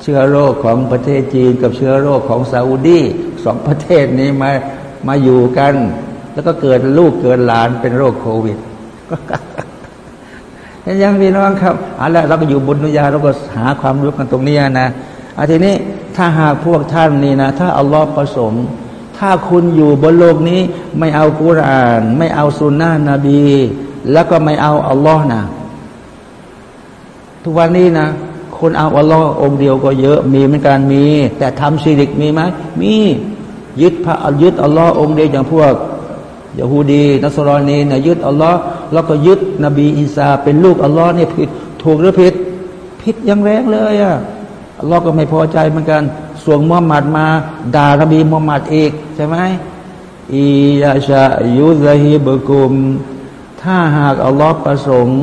เชื้อโรคของประเทศจีน กับเชื้อโรคของซาอุดีสองประเทศนี้มามาอยู่กัน แล้วก็เกิดลูกเกิดหลานเป็นโรคโควิดยังพี่น้องครับเอาละเราก็อยู่บนดุยาเราก็หาความรู้กันตรงนี้นะอาทีนี้ถ้าหากพวกท่านนี่นะ ถ้าอัลลอฮ์ประสงค์ ถ้าคุณอยู่บนโลกนี้ ไม่เอากุราน ไม่เอาสุนนะนบี แล้วก็ไม่เอาอัลลอฮ์นะทุกวันนี้นะคนเอาอัลลอฮ์องเดียวก็เยอะมีเหมือนกันมี แต่ทำชีริกมีไหมมียึดพระยึดอัลลอฮ์องเดียวอย่างพวกยาฮูดีนัสรอนีนะยึดอัลลอฮ์แล้วก็ยึดนบีอีสาเป็นลูกอัลลอฮ์เนี่ยผิดถูกหรือผิดผิดยังแรงเลยอะ่ะอัลลอฮ์ก็ไม่พอใจเหมือนกัน ส่วงมุฮัมมัดมาด่านบีมุฮัมมัดอีกใช่ไหมอียาชายุซฮิบกุม ถ้าหากอัลลอฮ์ประสงค์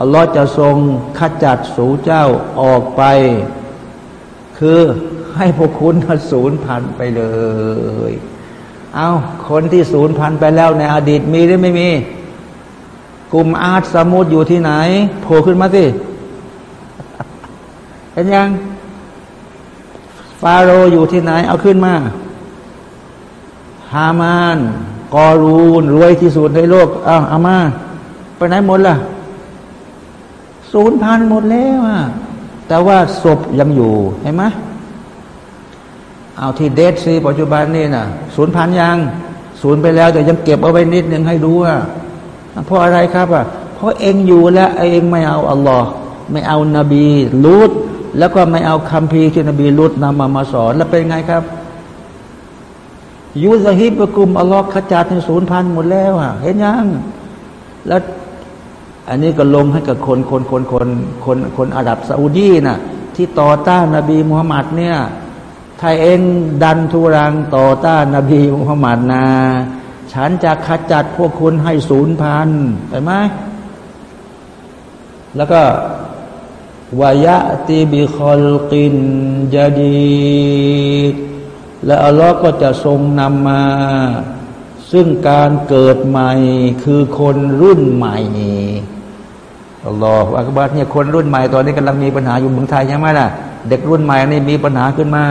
อัลลอฮ์จะทรงขจัดสูเจ้าออกไป คือให้พวกคุณสูญพันไปเลย เอาคนที่สูญพันไปแล้วในอดีตมีหรือไม่มี กลุ่มอาร์ตสมุดอยู่ที่ไหน โผล่ขึ้นมาสิเห็นยัง ฟาโรอยู่ที่ไหน เอาขึ้นมาฮามานกอรูนรวยที่สุดในโลกเอาเอามา ไปไหนหมดล่ะศูนย์พันหมดแล้วอะแต่ว่าศพยังอยู่เห็นไหมเอาที่เดซีปัจจุบันนี่นะศูนย์พันยังศูนย์ไปแล้ว แต่ยังเก็บเอาไว้นิดหนึ่งให้ดูว่าเพราะอะไรครับอะเพราะเองอยู่แล้วเองไม่เอาอัลลอฮ์ไม่เอานบี ลูด แล้วก็ไม่เอาคำพีที่นบีลุดนำมามาสอน แล้วเป็นไงครับยูซฮิบกุมอัลลอฮ์ขจัดในศูนย์พันหมดแล้วอะเห็นยังแล้วอันนี้ก็ลงให้กับคนคนคนคนคนคนอาหรับซาอุดีน่ะที่ต่อต้านนบีมุฮัมมัดเนี่ยถ้าเองดันทุรังต่อต้านนบีมุฮัมมัดนาฉันจะขจัดพวกคุณให้ศูนย์พันเห็นไหมแล้วก็ วายะตีบิคอลกินจดีและอัลลอฮ์ก็จะทรงนำมา ซึ่งการเกิดใหม่คือคนรุ่นใหม่อัลลอฮฺอักบัรเนี่ยคนรุ่นใหม่ตอนนี้กำลังมีปัญหาอยู่เมืองไทยใช่ไหมล่ะ เด็กรุ่นใหม่นี่มีปัญหาขึ้นมา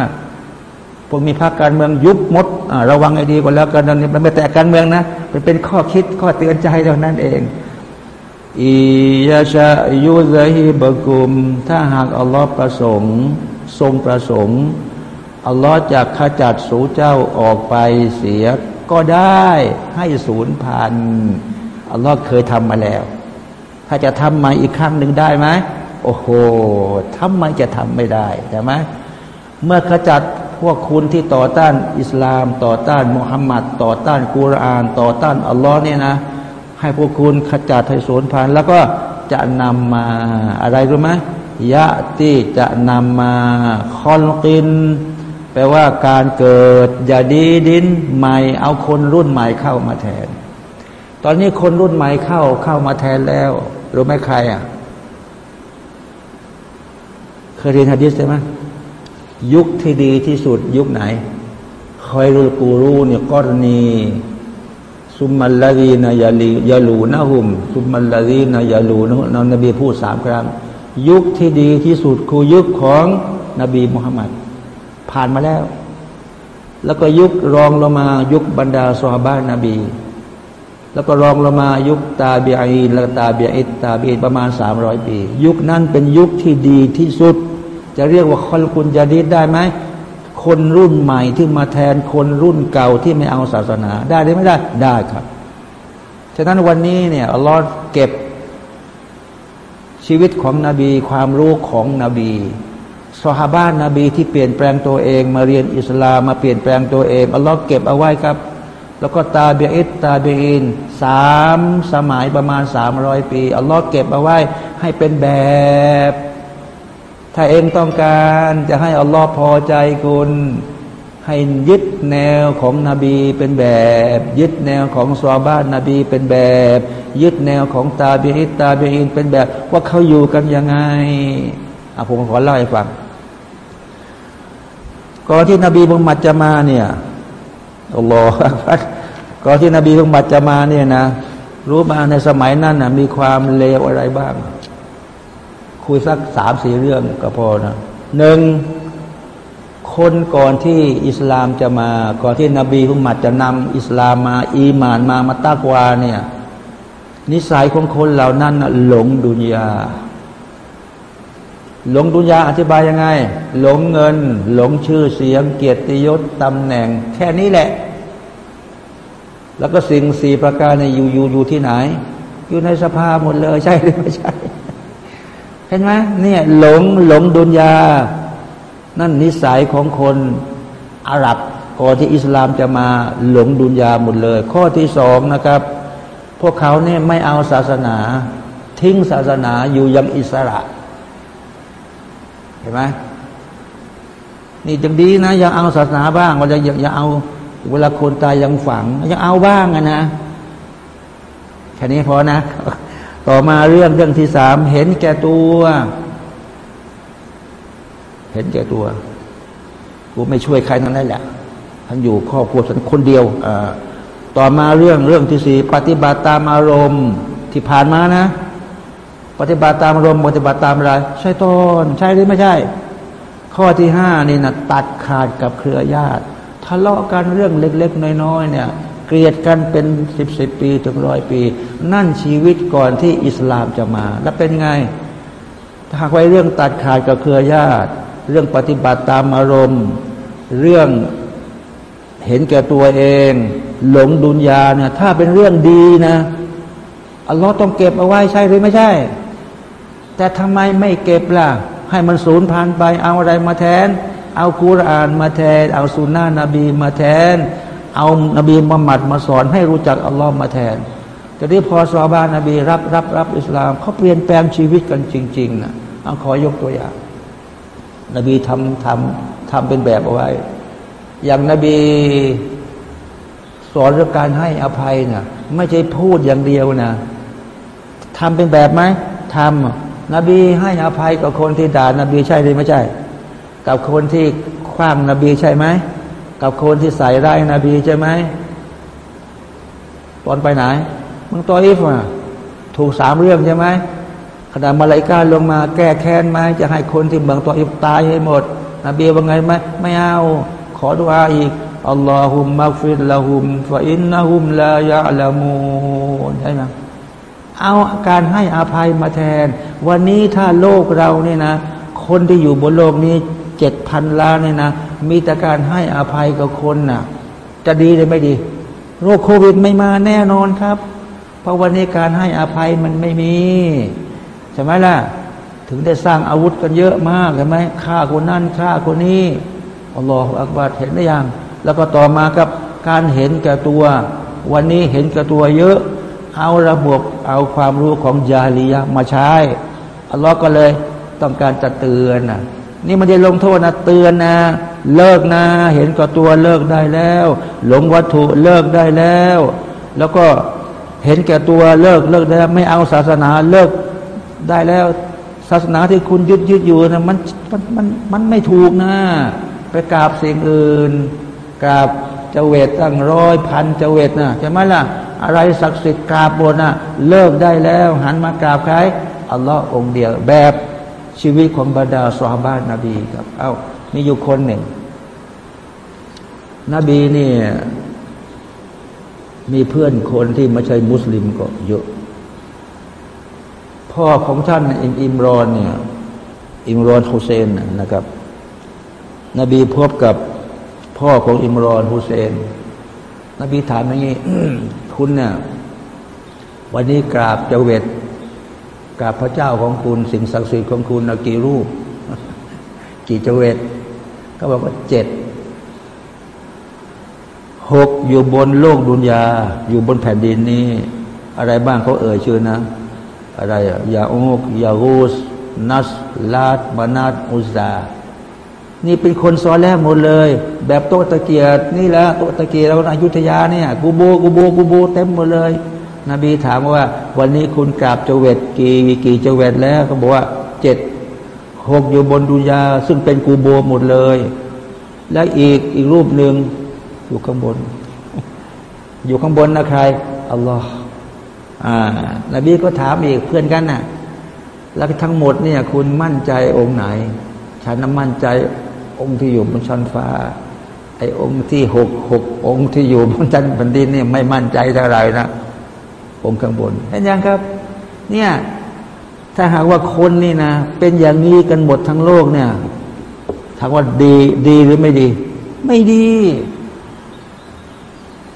พวกมีภาคการเมืองยุบมดระวังไอ้ดีกว่าแล้วกันนี่มันไม่แต่การเมืองนะเป็นเป็นข้อคิดข้อเตือนใจเท่านั้นเอง อียาชายุซาฮิบกุม ถ้าหากอัลลอฮ์ประสงค์ ทรงประสงค์อัลลอฮ์จะขจัดสูเจ้าออกไปเสีย ก็ได้ให้ศูนย์พันอัลลอฮ์เคยทำมาแล้ว ถ้าจะทำม่อีกครั้งหนึ่งได้ไหมโอ้โหทำไมจะทำไม่ได้ใช่ไหมเมื่อขจัดพวกคุณที่ต่อต้านอิสลาม ต่อต้านมุฮัมมัดต่อต้านกุรอาน ต่อต้านอัลลอฮ์เนี่ยนะ ให้พวกคุณขจัดให้สูญพันธุ์แล้วก็จะนำมาอะไรรู้ไหมยะที่จะนำมาคอนกิน แปลว่าการเกิดอย่าดีดินใหม่เอาคนรุ่นใหม่เข้ามาแทน ตอนนี้คนรุ่นใหม่เข้าเข้ามาแทนแล้วรู้ไหมใครอะเคยเรียนฮะดิษใช่ไหมยุคที่ดีที่สุดยุคไหนคอยรูกูรูเนี่ยกรณี ซุมมัลลาดีนายาลียาลูนะหุมซุมมัลลาดีนายาลูนะนนบีพูดสามครั้งยุคที่ดีที่สุดคือยุคของนบีมุฮัมมัดผ่านมาแล้ว แล้วก็ยุครองลงมายุคบรรดาสฮาบานนบี แล้วก็รองลงมายุคตาเบียอีและตาเบียอิตตาเบียประมาณสามร้อยปี ยุคนั้นเป็นยุคที่ดีที่สุด จะเรียกว่าคนคุณจะดีได้ไหม คนรุ่นใหม่ที่มาแทนคนรุ่นเก่าที่ไม่เอาศาสนา ได้หรือไม่ได้ได้ครับ ฉะนั้นวันนี้เนี่ยอัลลอฮ์เก็บชีวิตของนบีความรู้ของนบีสฮาบ้านนบีที่เปลี่ยนแปลงตัวเอง มาเรียนอิสลามมาเปลี่ยนแปลงตัวเองอัลลอฮ์เก็บเอาไว้ครับ แล้วก็ตาเบียอิตตาเบียอินสามสมัยประมาณสามร้อยปีอัลลอฮ์เก็บเอาไว้ให้เป็นแบบ ถ้าเองต้องการจะให้อัลลอฮ์พอใจคุณให้ยึดแนวของนบีเป็นแบบ ยึดแนวของซอบ้านนบีเป็นแบบ ยึดแนวของตาบีอิตตาบีอินเป็นแบบ ว่าเขาอยู่กันยังไงอะผมขอเล่าให้ฟังกก่อนที่นบีมุฮัมมัดจะมาเนี่ยอัลลอฮฺก่อนที่นบีมุฮัมมัดจะมาเนี่ยนะ รู้มาในสมัยนั้นนะมีความเลวอะไรบ้าง คุยสักสามสี่เรื่องก็พอนะหนึ่งคนก่อนที่อิสลามจะมา ก่อนที่นบีมุฮัมมัดจะนำอิสลามมา อีมานมามาตากวาเนี่ย นิสัยของคนเหล่านั้นหลงดุนยา หลงดุนยาอธิบายยังไง หลงเงิน หลงชื่อเสียง เกียรติยศตำแหน่ง แค่นี้แหละ แล้วก็สิ่งสี่ประการในอยู่อยู่อยู่ที่ไหน อยู่ในสภาหมดเลย ใช่หรือไม่ใช่ เห็นไหมเนี่ยหลงหลงดุนยา นั่นนิสัยของคนอาหรับก่อนที่อิสลามจะมาหลงดุนยาหมดเลย ข้อที่สองนะครับ พวกเขาเนี่ยไม่เอาศาสนา ทิ้งศาสนาอยู่ยังอิสระ เห็นไหมนี่จังดีนะยังเอาศาสนาบ้างว่าจะยังเอา เวลาคนตายยังฝังยังเอาบ้างนะแค่นี้พอนะ ต่อมาเรื่องเรื่องที่สามเห็นแก่ตัว เห็นแก่ตัวกูไม่ช่วยใครทั้งนั้นแหละท่านอยู่ครอบครัวฉันคนเดียวต่อมาเรื่องเรื่องที่สี่ปฏิบัติตามอารมณ์ที่ผ่านมานะ ปฏิบัติตามอารมณ์ปฏิบัติตามอะไรใช่ต้นใช่หรือไม่ใช่ ข้อที่ห้านี่นะตัดขาดกับเครือญาติทะเลาะกันเรื่องเล็ก ๆ น้อยๆเนี่ย เกลียดกันเป็นสิบสิบปีถึงร้อยปี นั่นชีวิตก่อนที่อิสลามจะมา แล้วเป็นไงถ้าหากไว้เรื่องตัดขาดกับเครือญาติ เรื่องปฏิบัติตามอารมณ์ เรื่องเห็นแก่ตัวเอง หลงดุนยาเนี่ยถ้าเป็นเรื่องดีนะอัลลอฮ์ต้องเก็บเอาไว้ใช่หรือไม่ใช่ แต่ทำไมไม่เก็บล่ะ ให้มันสูญพันธุ์ไปเอาอะไรมาแทน เอาคุรานมาแทน เอาสุนนะนบีมาแทน เอานบีมุฮัมมัดมาสอนให้รู้จักอัลลอฮ์มาแทน แต่ที่พอสอบานนบีรับรับรับอิสลามเขาเปลี่ยนแปลงชีวิตกันจริงๆนะเอาขอยกตัวอย่าง นบีทำทำทำเป็นแบบเอาไว้ อย่างนบีสอนเรื่องการให้อภัยนะ่ะไม่ใช่พูดอย่างเดียวนะทำเป็นแบบไหมทำนบีให้อภัยกับคนที่ด่านบีใช่หรือไม่ใช่ กับคนที่คว้างนบีใช่ไหม กับคนที่ใส่ร้ายนบีใช่ไหมตอนไปไหนมึงตออิฟมาถูกสามเรื่องใช่ไหมขณะมาลายกาลงมาแก้แค้นไหมจะให้คนที่เมืองตออิฟตายให้หมด นบีว่าไงไหมไม่เอา ขอดุอาอีกอัลลอฮุมมักฟิรละหุมฟาอินนะหุมลายะละมูนใช่ไหมเอาการให้อภัยมาแทน วันนี้ถ้าโลกเราเนี่ยนะ คนที่อยู่บนโลกนี้ เจ็ดพันล้านเนี่ยนะ มีแต่การให้อภัยกับคนนะ่ะ จะดีหรือไม่ดี โรคโควิดไม่มาแน่นอนครับ เพราะวันนี้การให้อภัยมันไม่มีใช่ไหมล่ะ ถึงได้สร้างอาวุธกันเยอะมากใช่ไหมฆ่าคนนั่นฆ่าคนนี้อัลลอฮฺอักบารเห็นได้ยัง แล้วก็ต่อมากับการเห็นแก่ตัว วันนี้เห็นแก่ตัวเยอะ เอาระบบเอาความรู้ของยาลียมาใช้อัลลอฮ์ก็เลยต้องการจะเตือนนะ นี่มันจะลงโทษนะเตือนนะ เลิกนะ เห็นกับตัวเลิกได้แล้ว หลงวัตถุเลิกได้แล้ว แล้วก็เห็นแก่ตัวเลิกเลิกได้ไม่เอาศาสนาเลิกได้แล้ว ศาสนาที่คุณยึดยึดอยู่นะมันมันมันมันไม่ถูกนะ ไปกราบสิ่งอื่นกราบเจเวตตั้งร้อยพันเจเวตนะใช่ไหมล่ะ อะไรศักดิ์สิทธิ์กราบบนนะเลิกได้แล้ว หันมากราบใครอัลลอฮ์องเดียวแบบ ชีวิตของบรรดาสวาบ้านนบีครับ เอา้ามีอยู่คนหนึ่ง นบีเนี่ยมีเพื่อนคนที่ไม่ใช่มุสลิมก็เยอะ พ่อของท่านอิมอิมรอนเนี่ยอิมรอนฮุเซนนะครับ นบีพบกับพ่อของอิมรอนฮุเซน นบีถามอย่างนี้คุณเนี่ยวันนี้กราบเจเวต กราบพระเจ้าของคุณ สิ่งศักดิ์สิทธิ์ของคุณนะกี่รูป กี่จเวตก็บอกว่าเจ็ดหกอยู่บนโลกดุนยา อยู่บนแผ่นดินนี้ อะไรบ้างเขาเอ่ยชื่อนะ อะไรยาอุกยาอูสนัสลาดมานาดอุซานี่เป็นคนซอแลหมดเลย แบบโตตะเกียรนี่แหละโตตะเกียรเราอายุทยาเนี่ยกูโบกูโบกูโบเต็มหมดเลย นบีถามว่า วันนี้คุณกราบเจเวตกี่กี่เจเวตแล้วเขาบอกว่าเจ็ดหกอยู่บนดุยา ซึ่งเป็นกูโบหมดเลย แล้วอีกอีกรูปหนึ่งอยู่ข้างบน อยู่ข้างบนนะใครอัลลอฮ์อ่านบีก็ถามอีกเพื่อนกันนะ่ะ แล้วทั้งหมดเนี่ย คุณมั่นใจองค์ไหน ฉันน้ำมั่นใจองค์ที่อยู่บนชั้นฟ้าไอ้องค์ที่หกหกองค์ที่อยู่บนชั้นแผ่นดินเนี่ยไม่มั่นใจเท่าไหร่นะ องค์ข้างบนเห็นยังครับ เนี่ยถ้าหากว่าคนนี่นะ เป็นอย่างนี้กันหมดทั้งโลกเนี่ยถามว่าดีดีหรือไม่ดี ไม่ดี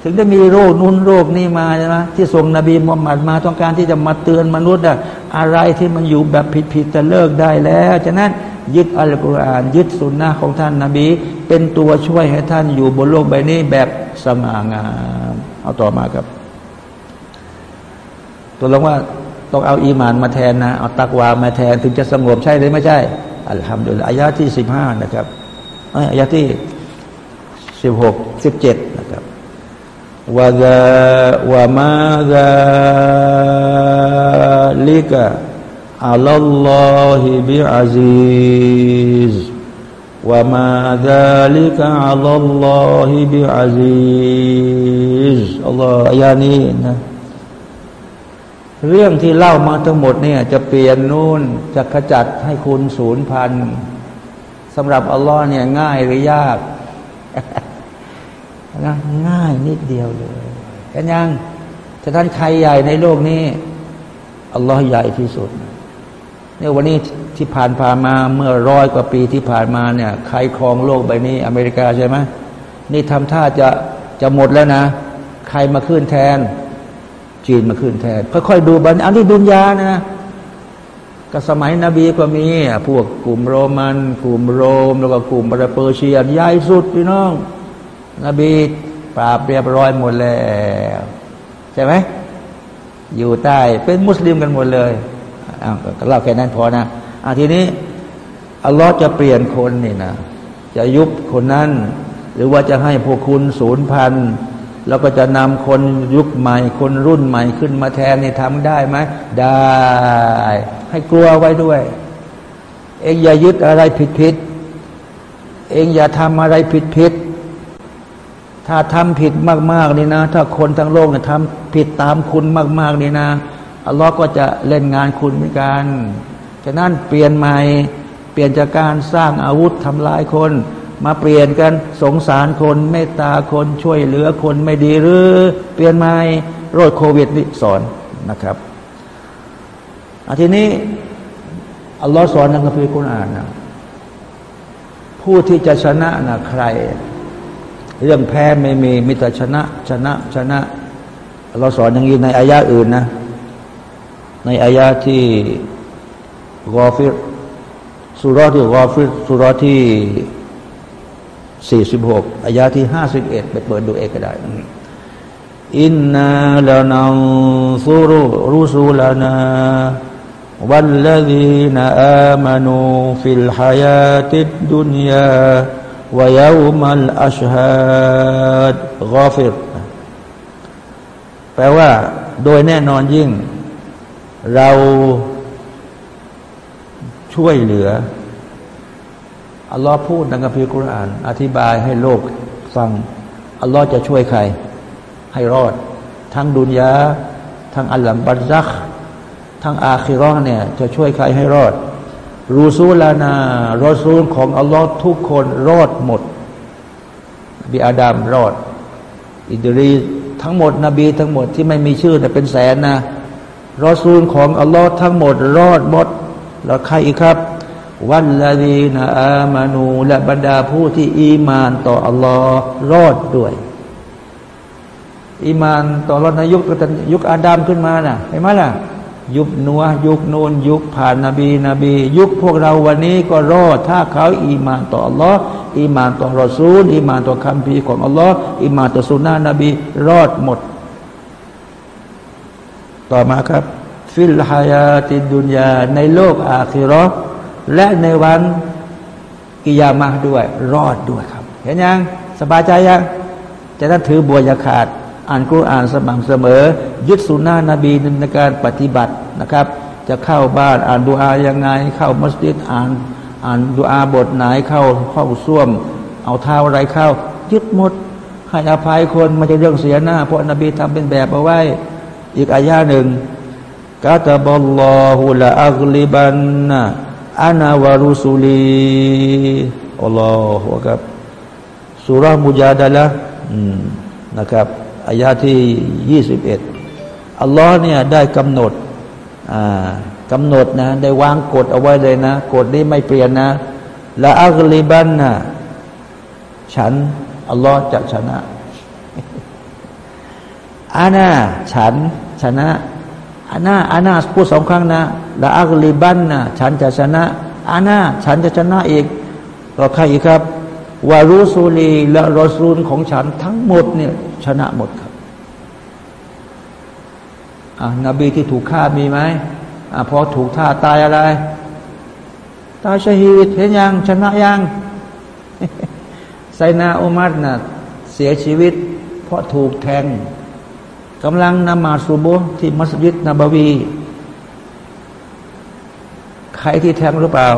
ถึงได้มีโรคนุนโรคนี้มาใช่ไหมที่ส่งนบีมุฮัมมัดมาต้องการที่จะมาเตือนมนุษย์อะอะไรที่มันอยู่แบบผิดๆจะเลิกได้แล้วฉะนั้นยึดอัลกุรอานยึดสุนนะของท่านนาบี เป็นตัวช่วยให้ท่านอยู่บนโลกใบนี้แบบสง่างาม เอาต่อมาครับ ตัวลงว่าต้องเอาอีมานมาแทนนะ เอาตักวามาแทนถึงจะสงบใช่หรือไม่ใช่ อัลฮัมดุลิลอายะที่สิบห้านะครับอายะที่สิบหกสิบเจ็ดนะครับวะดาวะมาดาลิกะอัลลอฮิบิอาซิซวะมาดาลิกะอัลลอฮิบิอาซิซอัลลอฮ์อายะนี้นะ เรื่องที่เล่ามาทั้งหมดเนี่ย จะเปลี่ยนนู่นจะขจัดให้คุณศูนย์พันสำหรับอัลลอฮ์เนี่ยง่ายหรือยากนะง่ายนิดเดียวเลยกันยังฉะนั้นใครใหญ่ในโลกนี้อัลลอฮ์ใหญ่ที่สุดเนี่ยวันนี้ที่ผ่านผ่านมาเมื่อร้อยกว่าปีที่ผ่านมาเนี่ย ใครครองโลกใบนี้อเมริกาใช่ไหมนี่ทำท่าจะจะหมดแล้วนะ ใครมาขึ้นแทน จีนมาขึ้นแทนค่อยๆดูบันอันนี้ดุนยานะ ก็สมัยนบีก็มีพวกกลุ่มโรมัน กลุ่มโรม แล้วก็กลุ่มปรเปอร์เชียใหญ่สุดพี่น้อง นบีปราบเรียบร้อยหมดแล้วใช่ไหมอยู่ใต้เป็นมุสลิมกันหมดเลยอ้าวเล่าแค่นั้นพอนะอะทีนี้อัลลอฮ์จะเปลี่ยนคนนี่นะจะยุบคนนั้น หรือว่าจะให้พวกคุณศูนย์พัน แล้วก็จะนำคนยุคใหม่ คนรุ่นใหม่ขึ้นมาแทนนี่ทำได้ไหมได้ ให้กลัวไว้ด้วย เองอย่ายึดอะไรผิดผิดเองอย่าทำอะไรผิดผิดถ้าทำผิดมาก ๆ นี่นะ ถ้าคนทั้งโลกเนี่ยทำผิดตามคุณมาก ๆ นี่นะอัลลอฮ์ก็จะเล่นงานคุณเหมือนกันฉะนั้นเปลี่ยนใหม่ เปลี่ยนจากการสร้างอาวุธทำลายคน มาเปลี่ยนกันสงสารคนเมตตาคนช่วยเหลือคนไม่ดีหรือ เปลี่ยนใหม่โรคโควิดนี่สอนนะครับอาทีนี้อัลลอฮ์สอนในคัมภีร์คุรอานนะผู้ที่จะชนะนะใคร เรื่องแพ้ไม่มีมิต่ชนะ ชนะชนะเราสอนอย่างนี้ในอายะอื่นนะ ในอายะที่กอฟิรสุรที่กอฟิรสุรที่ สี่สิบหกอายาที่ห้าสิบเอ็ดไปเปิดดูเอกก็ได้ อินนาลานังซุรุรุสูลานาวัลลดีนอามานูฟิลฮายาติดดุนยาวายาุมัลอัชฮัดกอฟิรแปลว่า โดยแน่นอนยิ่ง เราช่วยเหลือ อัลลอฮ์พูดในคัมภีร์คุราน อธิบายให้โลกฟังอัลลอฮ์จะช่วยใคร ให้รอด ทั้งดุนยาทั้งอัลลัมบัซักทั้งอาคิรอเนี่ยจะช่วยใครให้รอด รูซูลานารอซูลของอัลลอฮ์ทุกคนรอดหมดบีอาดามรอด อิดรีทั้งหมด นบีทั้งหมดที่ไม่มีชื่อแต่เป็นแสนนะรอซูลของอัลลอฮ์ทั้งหมดรอดหมด แล้วใครอีกครับ วันละดีนอามานูและบรรดาผู้ที่อีมานต่ออัลลอฮ์รอดด้วย อีมานต่อรอดในยุคยุคอาดามขึ้นมาน่ะเห็นไหมล่ะ ยุคนัวยุคนูนยุคผ่านนบีนบี ยุคพวกเราวันนี้ก็รอด ถ้าเขาอีมานต่ออัลลอฮ์อีมานต่อรอซูลอีมานต่อคัมภีร์ของอัลลอฮ์อีมานต่อสุนนะนบี รอดหมด ต่อมาครับ في الحياة الدنياในโลกอาคิรอ และในวันกิยามะด้วย รอดด้วยครับ เห็นยังสบายใจยังจะต้องถือบัวยาขาด อ่านกุรอานสม่ำเสมอ ยึดสุนนะนบีในการปฏิบัตินะครับ จะเข้าบ้านอ่านดูอายังไง เข้ามัสยิดอ่าน อ่านดูอาบทไหนเข้าห้องส้วม เอาเท้าอะไรเข้า ยึดหมดให้อภัยคนมันจะเรื่องเสียหน้าเพราะนบีทำเป็นแบบเอาไว้ อีกอายาหนึ่งกาตาบัลลอฮุละอักลิบันนะ อานาวารุสุลีอัลลอฮฺครับสุรามุจาดะละนะครับอายาที่ยี่สิบเอ็ดอัลลอฮ์เนี่ยได้กำหนดกำหนดนะ ได้วางกฎเอาไว้เลยนะ กฎนี้ไม่เปลี่ยนนะละอักลิบันนะฉัน อัลลอฮ์จะชนะอาณาฉัน ชนะอาณาอาณาพูดสองครั้งนะ ละอักลิบันนะฉันจะชนะอาณาฉันจะชนะอีกเราใครอีกครับวารุสูลีและรอซูลของฉันทั้งหมดเนี่ยชนะหมดครับอ่านบีที่ถูกฆ่ามีไหมอ่าพอถูกท่าตายอะไร ตายชฮีดเห็นยังชนะยังไซนาอุมัดนะ่ะเสียชีวิต เพราะถูกแทงกำลังนมาสุโบที่มัสยิดนบวี รที่แทงหรือเปล่า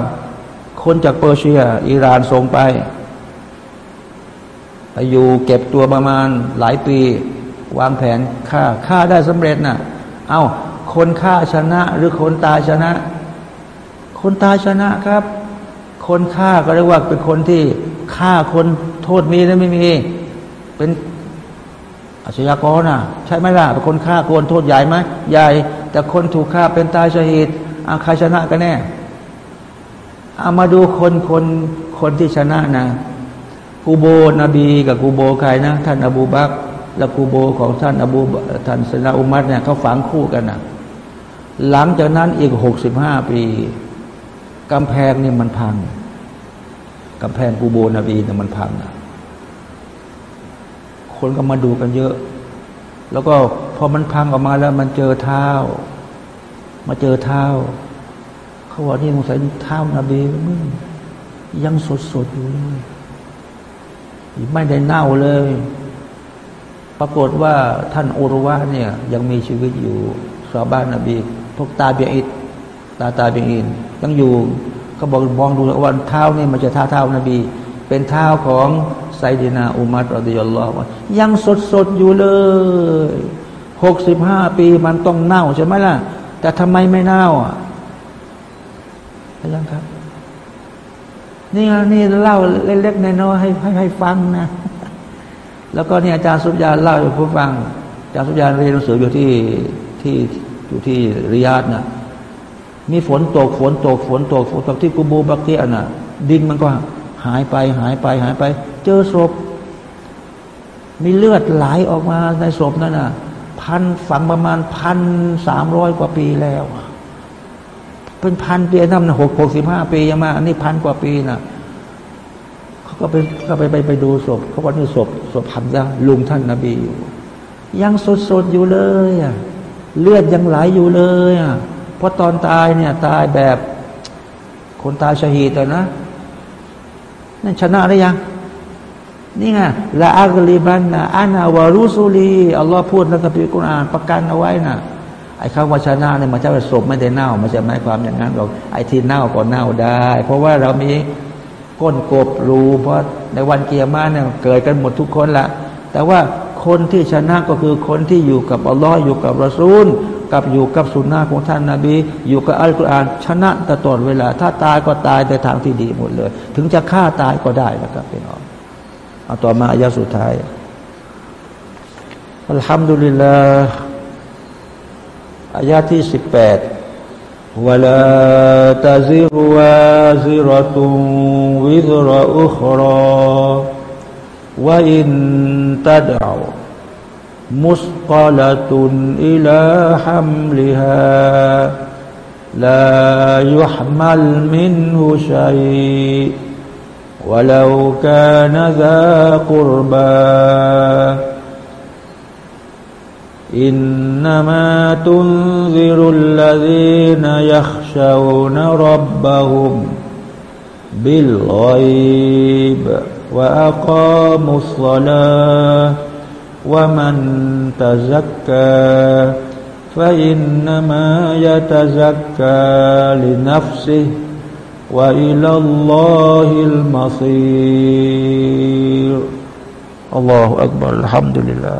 คนจากเปอร์เซีย อิหร่านส่งไปอยู่เก็บตัวประมาณหลายปี วางแผนฆ่าฆ่าได้สำเร็จนะ่ะ เอา้า คนฆ่าชนะหรือคนตายชนะ คนตายชนะครับ คนฆ่าก็เรียกว่าเป็นคนที่ฆ่าคนโทษมีหรือไม่มี เป็นอาชญากรน่ะ ใช่ไหมล่ะเป็นคนฆ่าคนโทษใหญ่ไหมใหญ่ แต่คนถูกฆ่าเป็นตายชหิตอาใครชนะกันแน่ เอามาดูคนคนคนที่ชนะนะกูโบนบีกับกูโบใครนะ ท่านอบูบักและกูโบของท่านอบูท่านสนาอุมัดเนี่ยเขาฝังคู่กันนะหลังจากนั้นอีกหกสิบห้าปีกำแพงนี่มันพังกำแพงกูโบนบีเนี่ยมันพังนะคนก็มาดูกันเยอะ แล้วก็พอมันพังออกมาแล้วมันเจอเท้า มาเจอเท้า เขาบอกนี่สงสัยเท้านาบีมึงยังสดสดอยู่เลยไม่ได้เน่าเลย ปรากฏว่าท่านอุรุวะเนี่ยยังมีชีวิตอยู่สาวบ้านนบีพวกตาเบียอิดตาตาเบียอินยังอยู่เขาบอกมองดูว่าเท้านี่มันจะท้าเท้านบี เป็นเท้าของไซดินาอุมัดรดิยัลลอฮ์ยังสดสดอยู่เลยหกสิบห้าปีมันต้องเน่าใช่ไหมล่ะ แต่ทำไมไม่เน่าอะ ยังครับ นี่นี่เล่าเล็กๆน้อยๆให้ให้ให้ฟังนะ แล้วก็เนี่ยอาจารย์สุญญาเล่าให้ผู้ฟัง อาจารย์สุญญาเรียนหนังสืออยู่ที่ที่อยู่ที่ริยาดนะมีฝนตกฝนตกฝนตกฝนตกที่กูบูบักเตียน่ะ ดินมันก็หายไปหายไปหายไป เจอศพ มีเลือดไหลออกมาในศพนั่นน่ะ พันฝังประมาณพันสามร้อยกว่าปีแล้ว เป็นพันปีนั่นหกหกสิบห้าปียังมาอันนี้พันกว่าปีนะ่ะเขาก็ไปก็ไปไปไปดูศพเขาบอกนี่ศพศพพันยะลุงท่านนาบีอยู่ ยังสดสดอยู่เลยอะเลือดยังไหลอยู่เลยอะเพราะตอนตายเนี่ย ตายแบบคนตายชหีตนะนั่นชนะหรือยังนี่ไงละอักลิบันนะอานาวารุสุลีอัลลอฮ์พูดในคัมภีร์กุรอานประกันเอาไว้นะ่ะ ไอ้คำว่าชนะเนี่ยมันจะศพไม่ได้เน่ามันจะหมายความอย่างนั้นหรอกไอ้ที่เน่าก็เน่าได้ เพราะว่าเรามีก้นกบรูเพราะในวันเกียร์มาเนี่ยเกิดกันหมดทุกคนละแต่ว่าคนที่ชนะก็คือคนที่อยู่กับอัลลอฮ์อยู่กับรอซูล กับอยู่กับสุนนะของท่านนาบี อยู่กับอัลกุรอานชนะตลอดเวลา ถ้าตายก็ตายในทางที่ดีหมดเลย ถึงจะฆ่าตายก็ได้นะครับพี่น้องเอาต่อมาอายะสุดท้ายอัลฮัมดุลิลลาห์ อายาที่สิบแปดวลาตาซิรวาซิรตุวิซรอุคราวอินตัดเอามุสกลตุนอิลาฮัมลิฮา لا يحمل منه شيء ولو كان ذا قربى إنما تنذر الذين يخشون ربهم بالغيب وأقاموا الصلاة ومن تزكى فإنما يتزكى لنفسه وإلى الله المصير. الله أكبر. الحمد لله.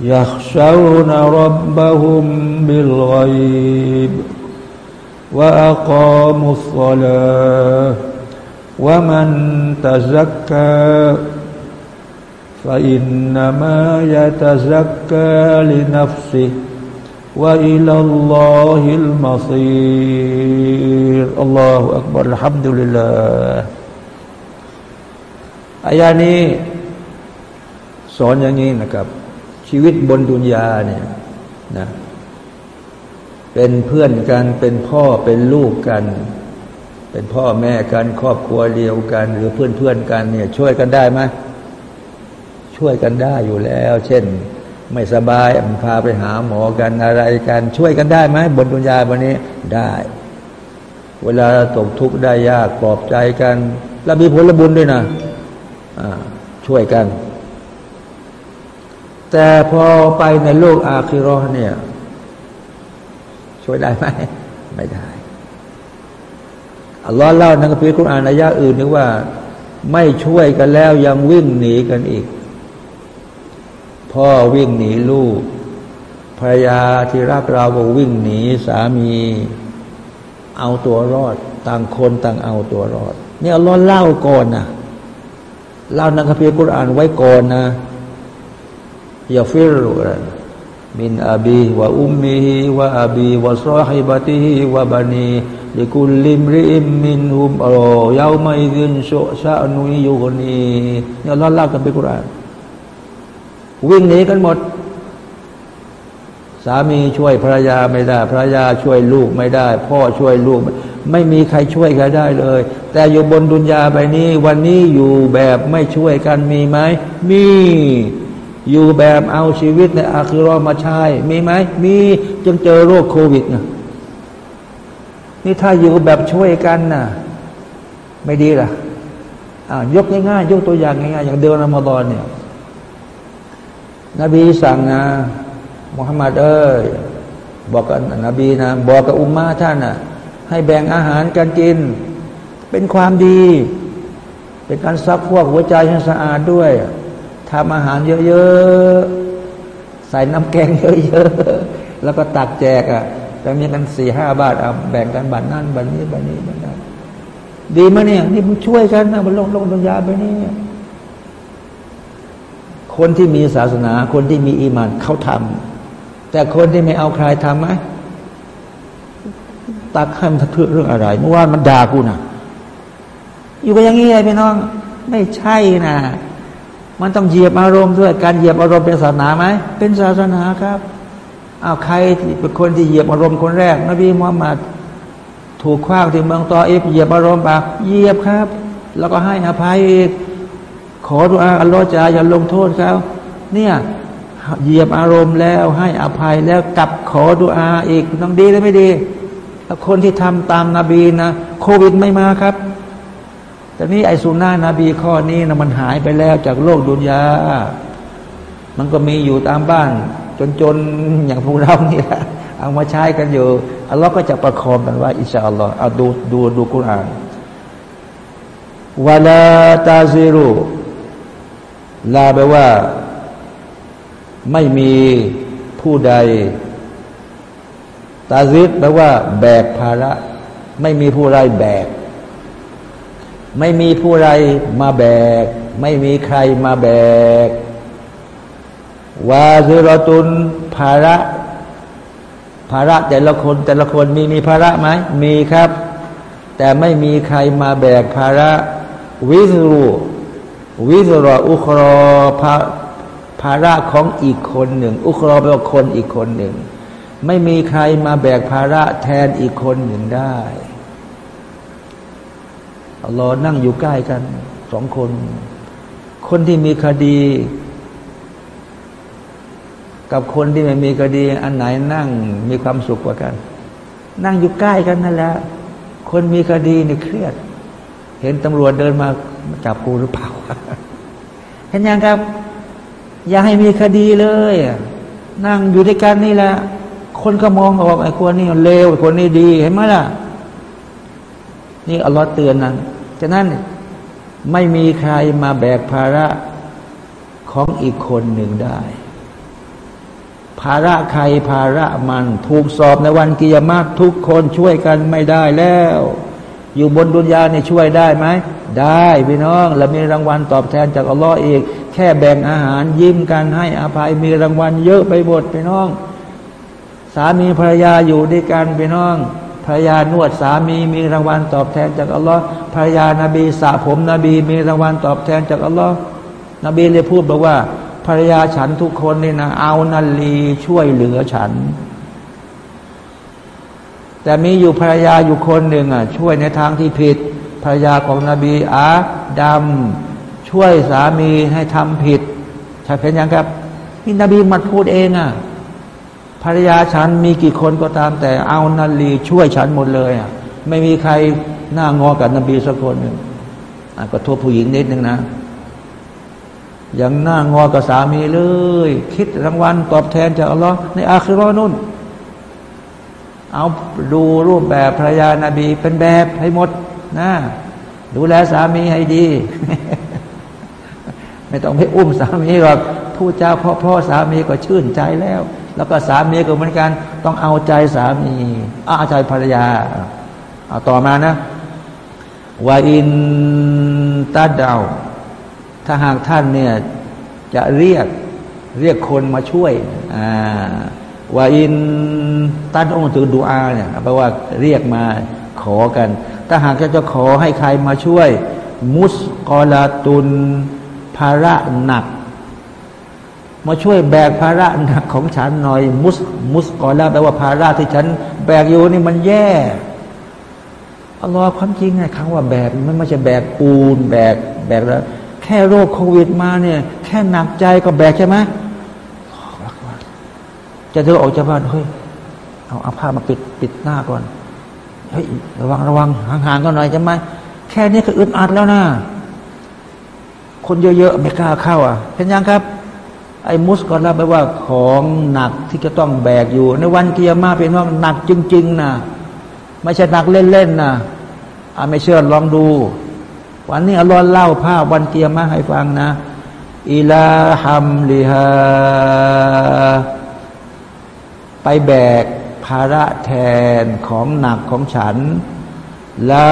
يخشون ربهم بالغيب وأقاموا الصلاة ومن تزكى فإنما يتزكى لنفسه وإلى الله المصير الله أكبر الحمد لله อายานี้สอนอย่างนี้นะครับ ชีวิตบนดุนยาเนี่ยนะเป็นเพื่อนกันเป็นพ่อเป็นลูกกัน เป็นพ่อแม่กันครอบครัวเดียวกัน หรือเพื่อนเพื่อนกันเนี่ย ช่วยกันได้ไหมช่วยกันได้อยู่แล้ว เช่น ไม่สบายมพาไปหาหมอกันอะไรกันช่วยกันได้ไหมบนดุนยาวันนี้ได้ เวลาตกทุกข์ได้ยากปลอบใจกัน แล้วมีผลบุญด้วยนะะช่วยกัน แต่พอไปในโลกอาคิรอเนี่ย ช่วยได้ไหมไม่ได้อัลลอฮ์เล่าในคัมภีร์คุรอานอายะอื่นนึกว่า ไม่ช่วยกันแล้วยังวิ่งหนีกันอีก พ่อวิ่งหนีลูกภรรยาที่รักเราก็วิ่งหนีสามีเอาตัวรอด ต่างคนต่างเอาตัวรอด เนี่ยเราเล่าก่อนนะเล่านักพีกุรอานไว้ก่อนนะ ยาฟิรุมินอบีวะอุมมีฮิวะอบีวะซอฮิบะติฮิวะบานีลิคุลลิมริอิมมินฮุมโอยาวไม่ดินโชชานุยยุกนีเนี่ยเราเล่ากันไปกุรานวิ่งหนีกันหมด สามีช่วยภรรยาไม่ได้ภรรยาช่วยลูกไม่ได้ พ่อช่วยลูก ไม่มีใครช่วยใครได้เลย แต่อยู่บนดุนยาใบนี้ วันนี้อยู่แบบไม่ช่วยกันมีไหมมี อยู่แบบเอาชีวิตในอาคิรอมาใช้มีไหมมีจึงเจอโรคโควิดนะนี่ถ้าอยู่แบบช่วยกันนะ่ะไม่ดีล่ะยกง่ายๆยกตัวอย่างง่ายๆอย่างเดือนอมฎอนเนี่ยนบีสั่งนะมุฮัมมัดเอ้ยบอกกับนบีนะบอกกับอุมมาท่านนะให้แบ่งอาหารกันกิน เป็นความดี เป็นการซักพวกหัวใจให้สะอาดด้วย ทำอาหารเยอะๆ ใส่น้ำแกงเยอะๆ แล้วก็ตักแจกอะแต่มีกันสี่ห้าบาทเอาแบ่งกันบัตรนั่นบัตรนี้บัตรนี้บัตรนั้นดีไหมเนี่ย นี่มันช่วยกันนะบนโลกโลกดุนยาไปนี่คนที่มีศาสนา คนที่มีอีมานเขาทำแต่คนที่ไม่เอาใครทำไหมตักให้มันเพื่อเรื่องอะไรเมื่อวานมันด่ากูนะอยู่กันอย่างนี้ไงพี่น้อง ไม่ใช่นะ มันต้องเหยียบอารมณ์ด้วยการเหยียบอารมณ์เป็นศาสนาไหมเป็นศาสนาครับอ้าวใครเป็นคนที่เหยียบอารมณ์คนแรก นบีมุฮัมมัดถูกคว้างที่เมืองตอเอฟเหยียบอารมณ์ปะเหยียบครับ แล้วก็ให้อภัยอีกขอดุอาอัลลอฮ์จะอย่าลงโทษเขาเนี่ยเหยียบอารมณ์แล้วให้อภัยแล้วกลับขอดุอาอีกต้องดีหรือไม่ดีถ้าคนที่ทำตามนาบีนะโควิดไม่มาครับ แต่นี้ไอสุนานาบีข้อนี้นะมันหายไปแล้วจากโลกดุนยา มันก็มีอยู่ตามบ้าน จนๆ อย่างพวกเรานี่แหละเอามาใช้กันอยู่อัลลอฮ์ก็จะประคองกันว่าอิชาอัลลอฮ์เอาดูดูดูกุรอานวลาตาซิรุลาแปลว่า ไม่มีผู้ใด ตาซิดแปลว่า แบกภาระ ไม่มีผู้ใดแบก ไม่มีผู้ใดมาแบก ไม่มีใครมาแบก วาซิรตุนภาระ ภาระแต่ละคนแต่ละคนมีมีภาระไหมมีครับ แต่ไม่มีใครมาแบกภาระ วิสุวิสรออุครอภาภาระของอีกคนหนึ่ง อุครอเป็นคนอีกคนหนึ่ง ไม่มีใครมาแบกภาระแทนอีกคนหนึ่งได้ อัลลอฮ์นั่งอยู่ใกล้กันสองคน คนที่มีคดี กับคนที่ไม่มีคดี อันไหนนั่งมีความสุขกว่ากัน นั่งอยู่ใกล้กันนั่นแหละคนมีคดีนี่เครียด เห็นตำรวจเดินมาจับกูหรือเปล่าเห็นยังครับ อย่าให้มีคดีเลย นั่งอยู่ด้วยกันนี่แหละคนก็มองออกไอ้คนนี้เลวไอ้คนนี้ดีเห็นไหมล่ะ นี่อัลลอฮ์เตือนนะฉะนั้นไม่มีใครมาแบกภาระของอีกคนหนึ่งได้ ภาระใครภาระมันถูกสอบในวันกิยามาตทุกคนช่วยกันไม่ได้แล้ว อยู่บนดุนยาเนี่ยช่วยได้ไหม ได้พี่น้องแล้วมีรางวัลตอบแทนจากอัลลอฮ์อีก แค่แบ่งอาหารยิ้มกันให้อภัยมีรางวัลเยอะไปหมดพี่น้อง สามีภรรยาอยู่ด้วยกันพี่น้อง ภรรยานวดสามีมีรางวัลตอบแทนจากอัลลอฮ์ภรรยานาบีสระผมนบีมีรางวัลตอบแทนจากอัลลอฮ์นบีเลยพูดบอกว่า ภรรยาฉันทุกคนนี่นะเอานัลีช่วยเหลือฉัน แต่มีอยู่ภรรยาอยู่คนหนึ่งอะช่วยในทางที่ผิด ภรรยาของนบีอาดำช่วยสามีให้ทำผิดใช่เป็นยังครับนี่นบีมันพูดเองอะ ภรรยาฉันมีกี่คนก็ตามแต่เอานาลีช่วยฉันหมดเลยอะไม่มีใครหน้างอกับนบีสักคนหนึ่งก็โทษผู้หญิงนิดนึงนะยังหน้างอกับสามีเลย คิดรางวัลตอบแทนจากอัลลอฮ์ในอาคิรอนุ่น เอาดูรูปแบบภรรยานาบีเป็นแบบให้หมดนะดูแลสามีให้ดี ไม่ต้องไปอุ้มสามีหรอกผู้เจ้าพ่อพ่อสามีก็ชื่นใจแล้ว แล้วก็สามีก็เหมือนกัน ต้องเอาใจสามีเอาใจภรรยาเอาต่อมานะวาอินตาดาวถ้าหากท่านเนี่ยจะเรียกเรียกคนมาช่วยอ่าวาอินตันองค์ถือดูอาเนี่ยแปลว่าเรียกมาขอกัน ถ้าหากจะขอให้ใครมาช่วย มุสกอลาตุนภาระหนัก มาช่วยแบกภาระหนักของฉันหน่อย มุสมุสกอลาแปลว่าภาระที่ฉัน แบกอยู่นี่มันแย่อัลลอฮ์ความจริงไงคำว่าแบกมันไม่ใช่แบกปูน แบกแบกแล้ว แค่โรคโควิดมาเนี่ย แค่หนักใจก็แบกใช่ไหมจะเดินออกจากบ้านเฮ้ยเอาเอาผ้ามาปิดปิดหน้าก่อนเฮ้ยระวังระวังห่างๆกันหน่อยใช่ไหมแค่นี้ก็อึดอัดแล้วนะคนเยอะๆไม่กล้าเข้าอะเห็นยังครับ ไอ้มุสก็รับไปว่าของหนักที่จะต้องแบกอยู่ ในวันเกียร์มาเป็นว่าหนักจริง ๆนะไม่ใช่หนักเล่นๆนะอาไม่เชื่อลองดู วันนี้อัลลอฮ์เล่าภาพวันเกียร์มาให้ฟังนะอิลาฮัมลิฮาไปแบกภาระแทนของหนักของฉัน ลา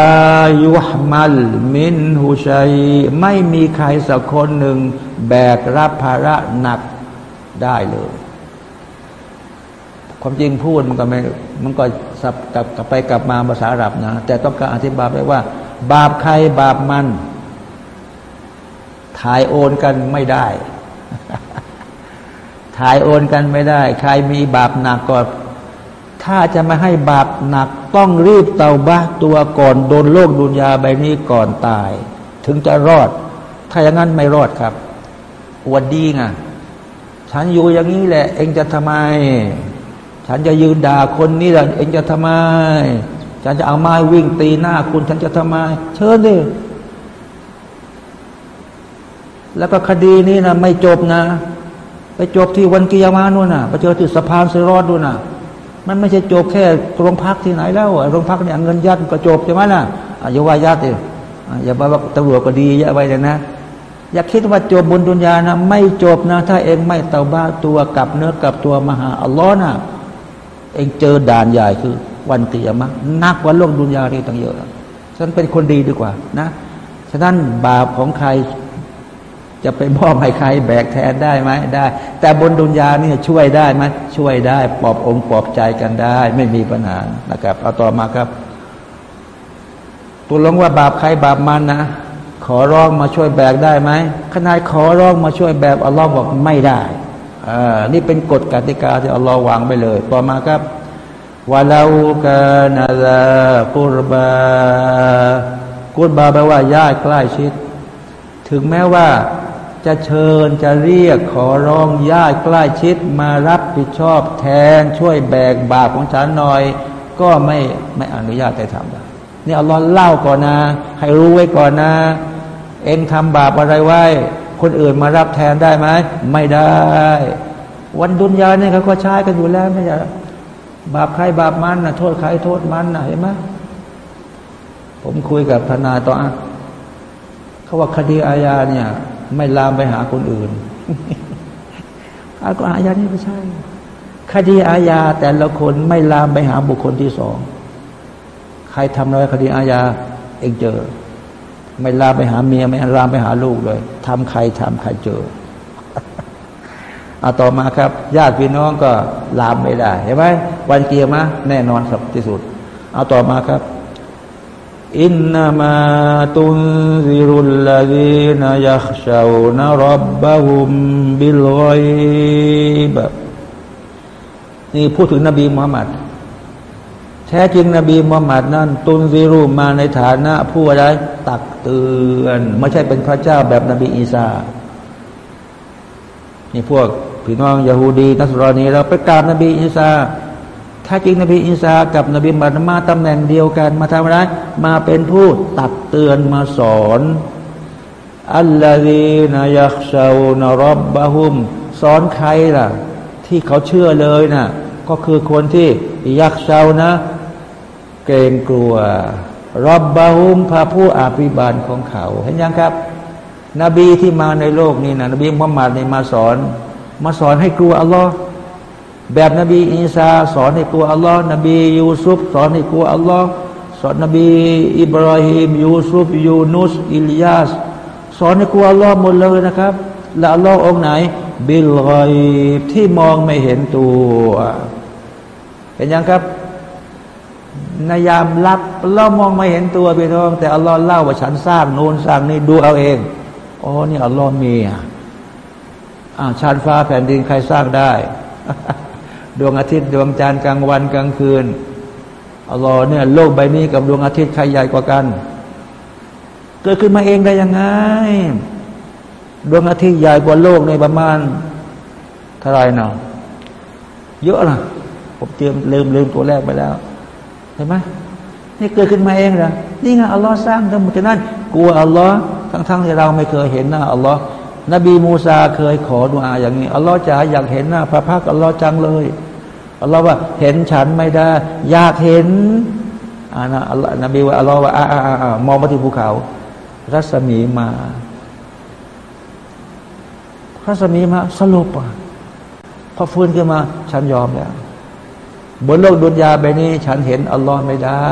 ยุฮมัลมินหูชัย ไม่มีใครสักคนหนึ่ง แบกรับภาระหนักได้เลย ความจริงพูดมันก็ไม่มันก็สับกลับกลับไปกลับมาภาษาอับนะ แต่ต้องการอธิบายไปว่า บาปใครบาปมัน ถ่ายโอนกันไม่ได้ ถ่ายโอนกันไม่ได้ ใครมีบาปหนักก็ ถ้าจะไม่ให้บาปหนักต้องรีบเตาบ้าตัวก่อนโดนโลกดุนยาใบนี้ก่อนตาย ถึงจะรอด ถ้าอย่างนั้นไม่รอดครับอวดดีไงฉันอยู่อย่างนี้แหละ เองจะทำไม ฉันจะยืนด่าคนนี้แหละเองจะทำไม ฉันจะเอาไม้วิ่งตีหน้าคุณฉันจะทำไม เชิญดิแล้วก็คดีนี้นะไม่จบนะ ไปจบที่วันกิยามานู่นนะไปเจอที่สะพานเซรอดนู่นนะ มันไม่ใช่จบแค่โรงพักที่ไหนแล้วโรงพักเนี่ยเงินยัดก็จบใช่ไหมล่ะอย่าว่ายัดเลยอย่าว่าตำรวจก็ดีอย่าไว้เลยนะ อย่าคิดว่าจบบนดุนยานะ ไม่จบนะ ถ้าเองไม่เตาบ้าตัวกับเนื้อกับตัวมหาอัลลอฮ์นะเองเจอด่านใหญ่คือ วันเตียมะนักกว่าโลกดุนยาที่ตั้งเยอะฉันเป็นคนดีดีกว่านะฉะนั้นบาปของใคร จะไปมอบให้ใครแบกแทนได้ไหมได้ แต่บนดุนยาเนี่ยช่วยได้ไหมช่วยได้ปลอบองค์ปลอบใจกันได้ ไม่มีปัญหานะครับ เอาต่อมาครับตัวลงว่าบาปใครบาปมันนะขอร้องมาช่วยแบกได้ไหมขนาดขอร้องมาช่วยแบกอัลลอฮ์บอกไม่ได้อ่านี่เป็นกฎกติกาที่อัลลอฮ์วางไปเลย ต่อมาครับวะลาูกานาลากุรบากุรบาแปลว่าญาติใกล้ชิด ถึงแม้ว่า จะเชิญจะเรียกขอร้องญาติใกล้ชิดมารับผิดชอบแทนช่วยแบกบาปของฉันหน่อย ก็ไม่ไม่อนุญาตให้ทำได้นี่อัลลอฮ์เล่าก่อนนะ ให้รู้ไว้ก่อนนะ เองทำบาปอะไรไว้ คนอื่นมารับแทนได้ไหมไม่ได้ วันดุนยาเนี่ยเขาก็ใช้กันอยู่แล้วไม่ใช่บาปใครบาปมันนะโทษใครโทษมันนะเห็นไหมผมคุยกับทนายต่ออะเขาว่าคดีอาญาเนี่ย ไม่ลามไปหาคนอื่นอาก็อาญานี่ไม่ใช่ คดีอาญาแต่ละคนไม่ลามไปหาบุคคลที่สอง ใครทำอะไรคดีอาญาเองเจอ ไม่ลามไปหาเมียไม่ลามไปหาลูกเลยทำใครทำใครเจอเอาต่อมาครับ ญาติพี่น้องก็ลามไม่ได้เห็นไหมวันเกียร์มาแน่นอนสับที่สุด เอาต่อมาครับ อินนามาตุนซิรุลลาดีนยักชาวนรับบะฮุมบิลไกบนี่พูดถึงนบีมุฮัมมัดแท้จริงนบีมุฮัมมัดนั้นตุนซิรุมาในฐานะ ผู้อะไรตักเตือนไม่ใช่เป็นพระเจ้าแบบนบีอีสานี่พวกพี่น้องยาฮูดีนัสรอนีเราไปกราบนบีอีสา ถ้าจริงนบีอิสากับนบีมุฮัมมัดตำแหน่งเดียวกัน มาทำอะไรมาเป็นผู้ตักเตือนมาสอนอัลลอฮีนายักชาวนรบบะฮุม สอนใครล่ะ ที่เขาเชื่อเลยนะ่ะก็คือคนที่ยักชาวนะ เกรงกลัวรบบะฮุมพระผู้อาภิบาลของเขา เห็นยังครับ นบีที่มาในโลกนี้นะนบีมุฮัมมัดนี่มาสอน มาสอนให้กลัวอัลลอฮ์ แบบนบีอีสาสอนให้กลัวอัลลอฮ์นบียูซุฟสอนให้กลัวอัลลอฮ์สอนนบีอิบราฮิมยูซุฟยูนุสอิลยาสสอนให้กลัวอัลลอฮ์หมดเลยนะครับ และอัลลอฮ์องไหน บิลไกที่มองไม่เห็นตัวเห็นยังครับนายามรับเรามองไม่เห็นตัวพี่น้อง แต่อัลลอฮ์เล่าว่าฉันสร้างโน้นสร้างนี่ดูเอาเองอ๋อนี่อัลลอฮ์มีอ่าชั้นฟ้าแผ่นดินใครสร้างได้ ดวงอาทิตย์ ดวงจันทร์กลางวันกลางคืนอัลลอฮ์เนี่ยโลกใบนี้กับดวงอาทิตย์ใครใหญ่กว่ากัน เกิดขึ้นมาเองได้ยังไง ดวงอาทิตย์ใหญ่กว่าโลกในประมาณเท่าไรเนาะเยอะนะผมเตรียมลืมลืมตัวแรกไปแล้วเห็นไหมนี่เกิดขึ้นมาเองเหรอนี่ไงอัลลอฮ์สร้างทั้งหมดนั้น กลัวอัลลอฮ์ทั้งๆที่เราไม่เคยเห็นหน้าอัลลอฮ์นบีมูซาเคยขอดุอาอย่างนี้อัลลอฮ์จะอยากเห็นหน้าพระพักอัลลอฮ์จังเลย อัลลอฮ์ว่าเห็นฉันไม่ได้ อยากเห็นอานะอัลลอฮ์นบีว่าอัลลอฮ์ว่าอ่าอ่าอ่ามองมาที่ภูเขา รัศมีมา รัศมีมาสลบอะพอฟื้นขึ้นมา ฉันยอมแล้วบนโลกดุนยาใบนี้ ฉันเห็นอัลลอฮ์ไม่ได้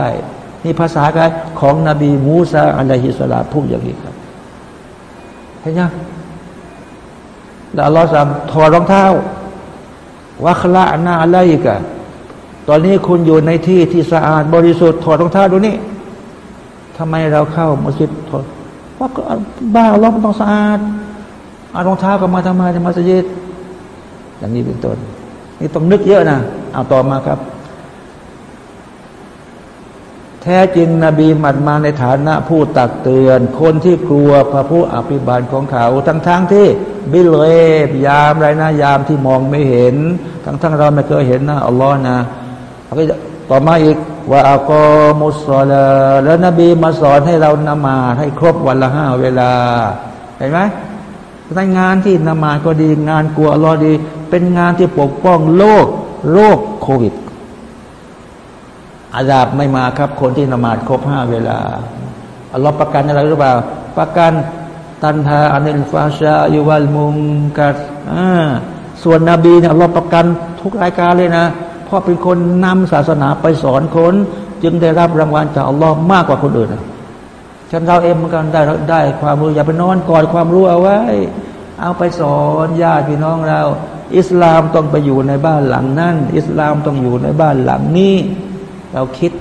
นี่ภาษาการของนบีมูซาอัลลอฮิสลาพูดอย่างนี้ครับ เห็นยังแล้วอัลลอฮ์สั่งถอดรองเท้า วัคละนาอะไรกันตอนนี้คุณอยู่ในที่ที่สะอาดบริสุทธิ์ถอดรองเท้าดูนี่ทำไมเราเข้ามัสยิดถอดว่าบ้าอัลลอฮ์มันต้องสะอาดเอารองเท้าก็มาทำไมในมัสยิดอย่างนี้เป็นต้นนี่ต้องนึกเยอะนะเอาต่อมาครับ ท้จริงนบีมัดมาในฐานะผู้ตักเตือน คนที่กลัวพระผู้อภิบาลของเขา ทั้งๆทที่บิเลบยามไรนะยามที่มองไม่เห็น ทั้งทั้งเราไม่เคยเห็นนะอัลลอฮ์นะต่อมาอีกว่าอัลกอมุสลาแล้วนบีมาสอนให้เรานมาให้ครบวันละห้าเวลา เห็นไหมในงานที่นมาก็ดีงานกลัวอัลลอฮ์ดี เป็นงานที่ปกป้องโลกโรคโควิด อาดาบไม่มาครับ คนที่นมาครบห้าเวลาอัลลอฮ์ประกันอะไรหรือเปล่า ประกันตันหาอันิลฟาชายุวัลมุงกัดส่วนนบีเนี่ยเราประกันทุกรายการเลยนะเพราะเป็นคนนำศาสนาไปสอนคน จึงได้รับรางวัลจากอัลลอฮ์มากกว่าคนอื่นฉันเราเองเหมือนกันได้ได้ความรู้อย่าไปนอนกอดความรู้เอาไว้ เอาไปสอนญาติพี่น้องเรา อิสลามต้องไปอยู่ในบ้านหลังนั่นอิสลามต้องอยู่ในบ้านหลังนี้ เราคิด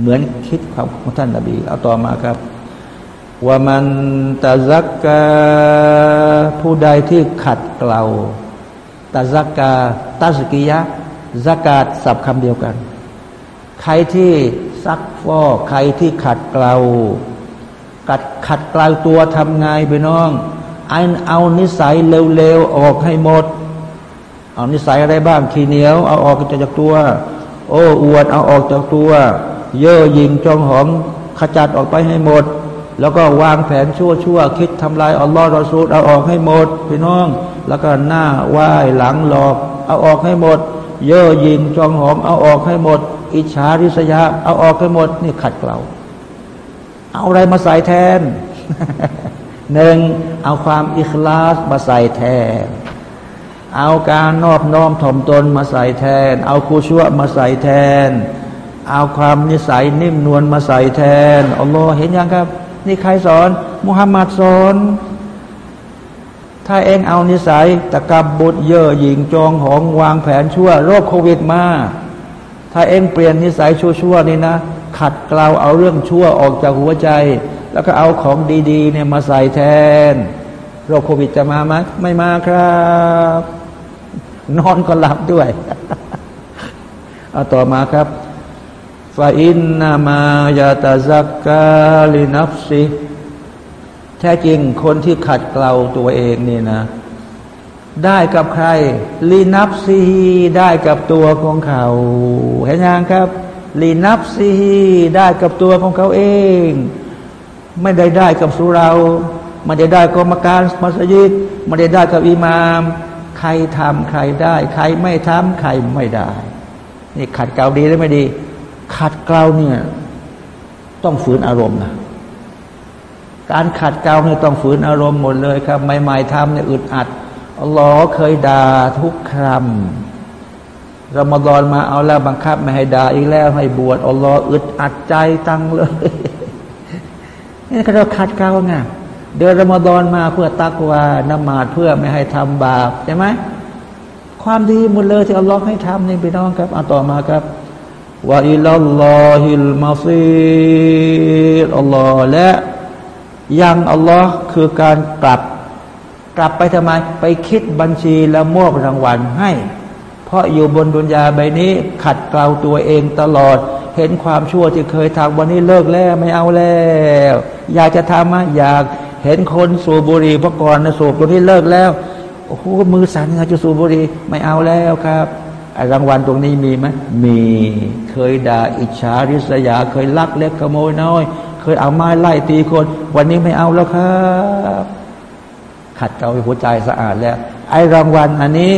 เหมือนคิดความของท่านนบีเอาต่อมาครับว่ามันตะซักกาผู้ใดที่ขัดเกลาตะซักกาตัสกิยะซักาดสับคำเดียวกัน ใครที่ซักฟอกใครที่ขัดเกลากัดขัดเกลาตัวทำไงไปน้องไอเอานิสัยเร็วๆออกให้หมด เอานิสัยอะไรบ้างขี้เหนียว เอาออกจากตัว โอ้อวดเอาออกจากตัว เย่อหยิงจองหองขจัดออกไปให้หมด แล้วก็วางแผนชั่วชั่วคิดทำลายอัลลอฮ์รอซูลเอาออกให้หมดพี่น้อง แล้วก็หน้าไหว้หลังหลอก เอาออกให้หมด เย่อหยิงจองหองเอาออกให้หมด อิจฉาริษยาเอาออกให้หมด นี่ขัดเกลาเอาอะไรมาใส่แทนหนึ่งเอาความอิคลาสมาใส่แทน เอาการนอบน้อมถ่อมตนมาใส่แทน เอาคูชั่วมาใส่แทน เอาความนิสัยนิ่มนวลมาใส่แทนอัลลอฮ์เห็นยังครับ นี่ใครสอน มุฮัมมัดสอน ถ้าเองเอานิสัยตะกับบุตรเย่อหยิงจองหองวางแผนชั่ว โรคโควิดมา ถ้าเองเปลี่ยนนิสัยชั่วๆนี่นะ ขัดเกลาเอาเรื่องชั่วออกจากหัวใจ แล้วก็เอาของดีๆเนี่ยมาใส่แทน โรคโควิดจะมาไหมไม่มาครับ นอนก็หลับด้วยเอาต่อมาครับฟาอินนามายาตาซักกาลินัฟซิแท้จริงคนที่ขัดเกลาตัวเองนี่นะ ได้กับใครลีนับซีได้กับตัวของเขาเห็นยังครับลีนับซีได้กับตัวของเขาเอง ไม่ได้ได้กับสุเราไม่ได้ได้กรรมการมัสยิดไม่ได้ได้กับอิหมาม ใครทำใครได้ ใครไม่ทำใครไม่ได้ นี่ขัดเกลาดีหรือไม่ดี ขัดเกลาเนี่ย ต้องฝืนอารมณ์นะการขัดเกลาเนี่ยต้องฝืนอารมณ์หมดเลยครับใหม่ๆทำเนี่ยอึดอัดอัลลอฮ์เคยด่าทุกคำรอมฎอนมาเอาแล้วบังคับ ไม่ให้ด่าอีกแล้วให้บวชอัลลอฮ์อึดอัดใจตังเลยนี่ก็เราขัดเกลาไง เดือนรอมฎอนมาเพื่อตักวานมาดเพื่อไม่ให้ทำบาปใช่ไหมความดีหมดเลยที่อัลลอฮ์ให้ทำนี่พี่น้องครับเอาต่อมาครับว่าอิลลอฮิลมาซีรอัลลอฮ์และยังอัลลอฮ์คือการกลับ กลับไปทำไม ไปคิดบัญชีแล้วมอบรางวัลให้ เพราะอยู่บนดุนยาใบนี้ ขัดเกลาตัวเองตลอด เห็นความชั่วที่เคยทำวันนี้เลิกแล้วไม่เอาแล้ว อยากจะทำไหมอยาก เห็นคนสูบบุหรี่พระก่อนนะสูบตัวนี้เลิกแล้วโอ้โหมือสั่นไงจะสูบบุหรี่ไม่เอาแล้วครับไอรางวัลตรงนี้มีไหมมีเคยด่าอิจฉาริษยา เคยลักเล็กขโมยน้อย เคยเอาไม้ไล่ตีคน วันนี้ไม่เอาแล้วครับขัดเกลาหัวใจสะอาดแล้ว ไอ้รางวัลอันนี้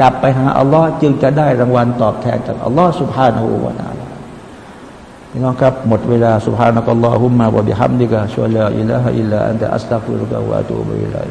กลับไปหาอัลลอฮ์จึงจะได้รางวัลตอบแทนจากอัลลอฮ์สุบฮานาหูวานา พี่น้องครับ หมดเวลาสุบฮานะกัลลอฮุมมะวะบิฮัมดิกะชวลาอิลาฮะอิลลาอันตะอัสตัฟิรุกะวะอะตูบิอิลัย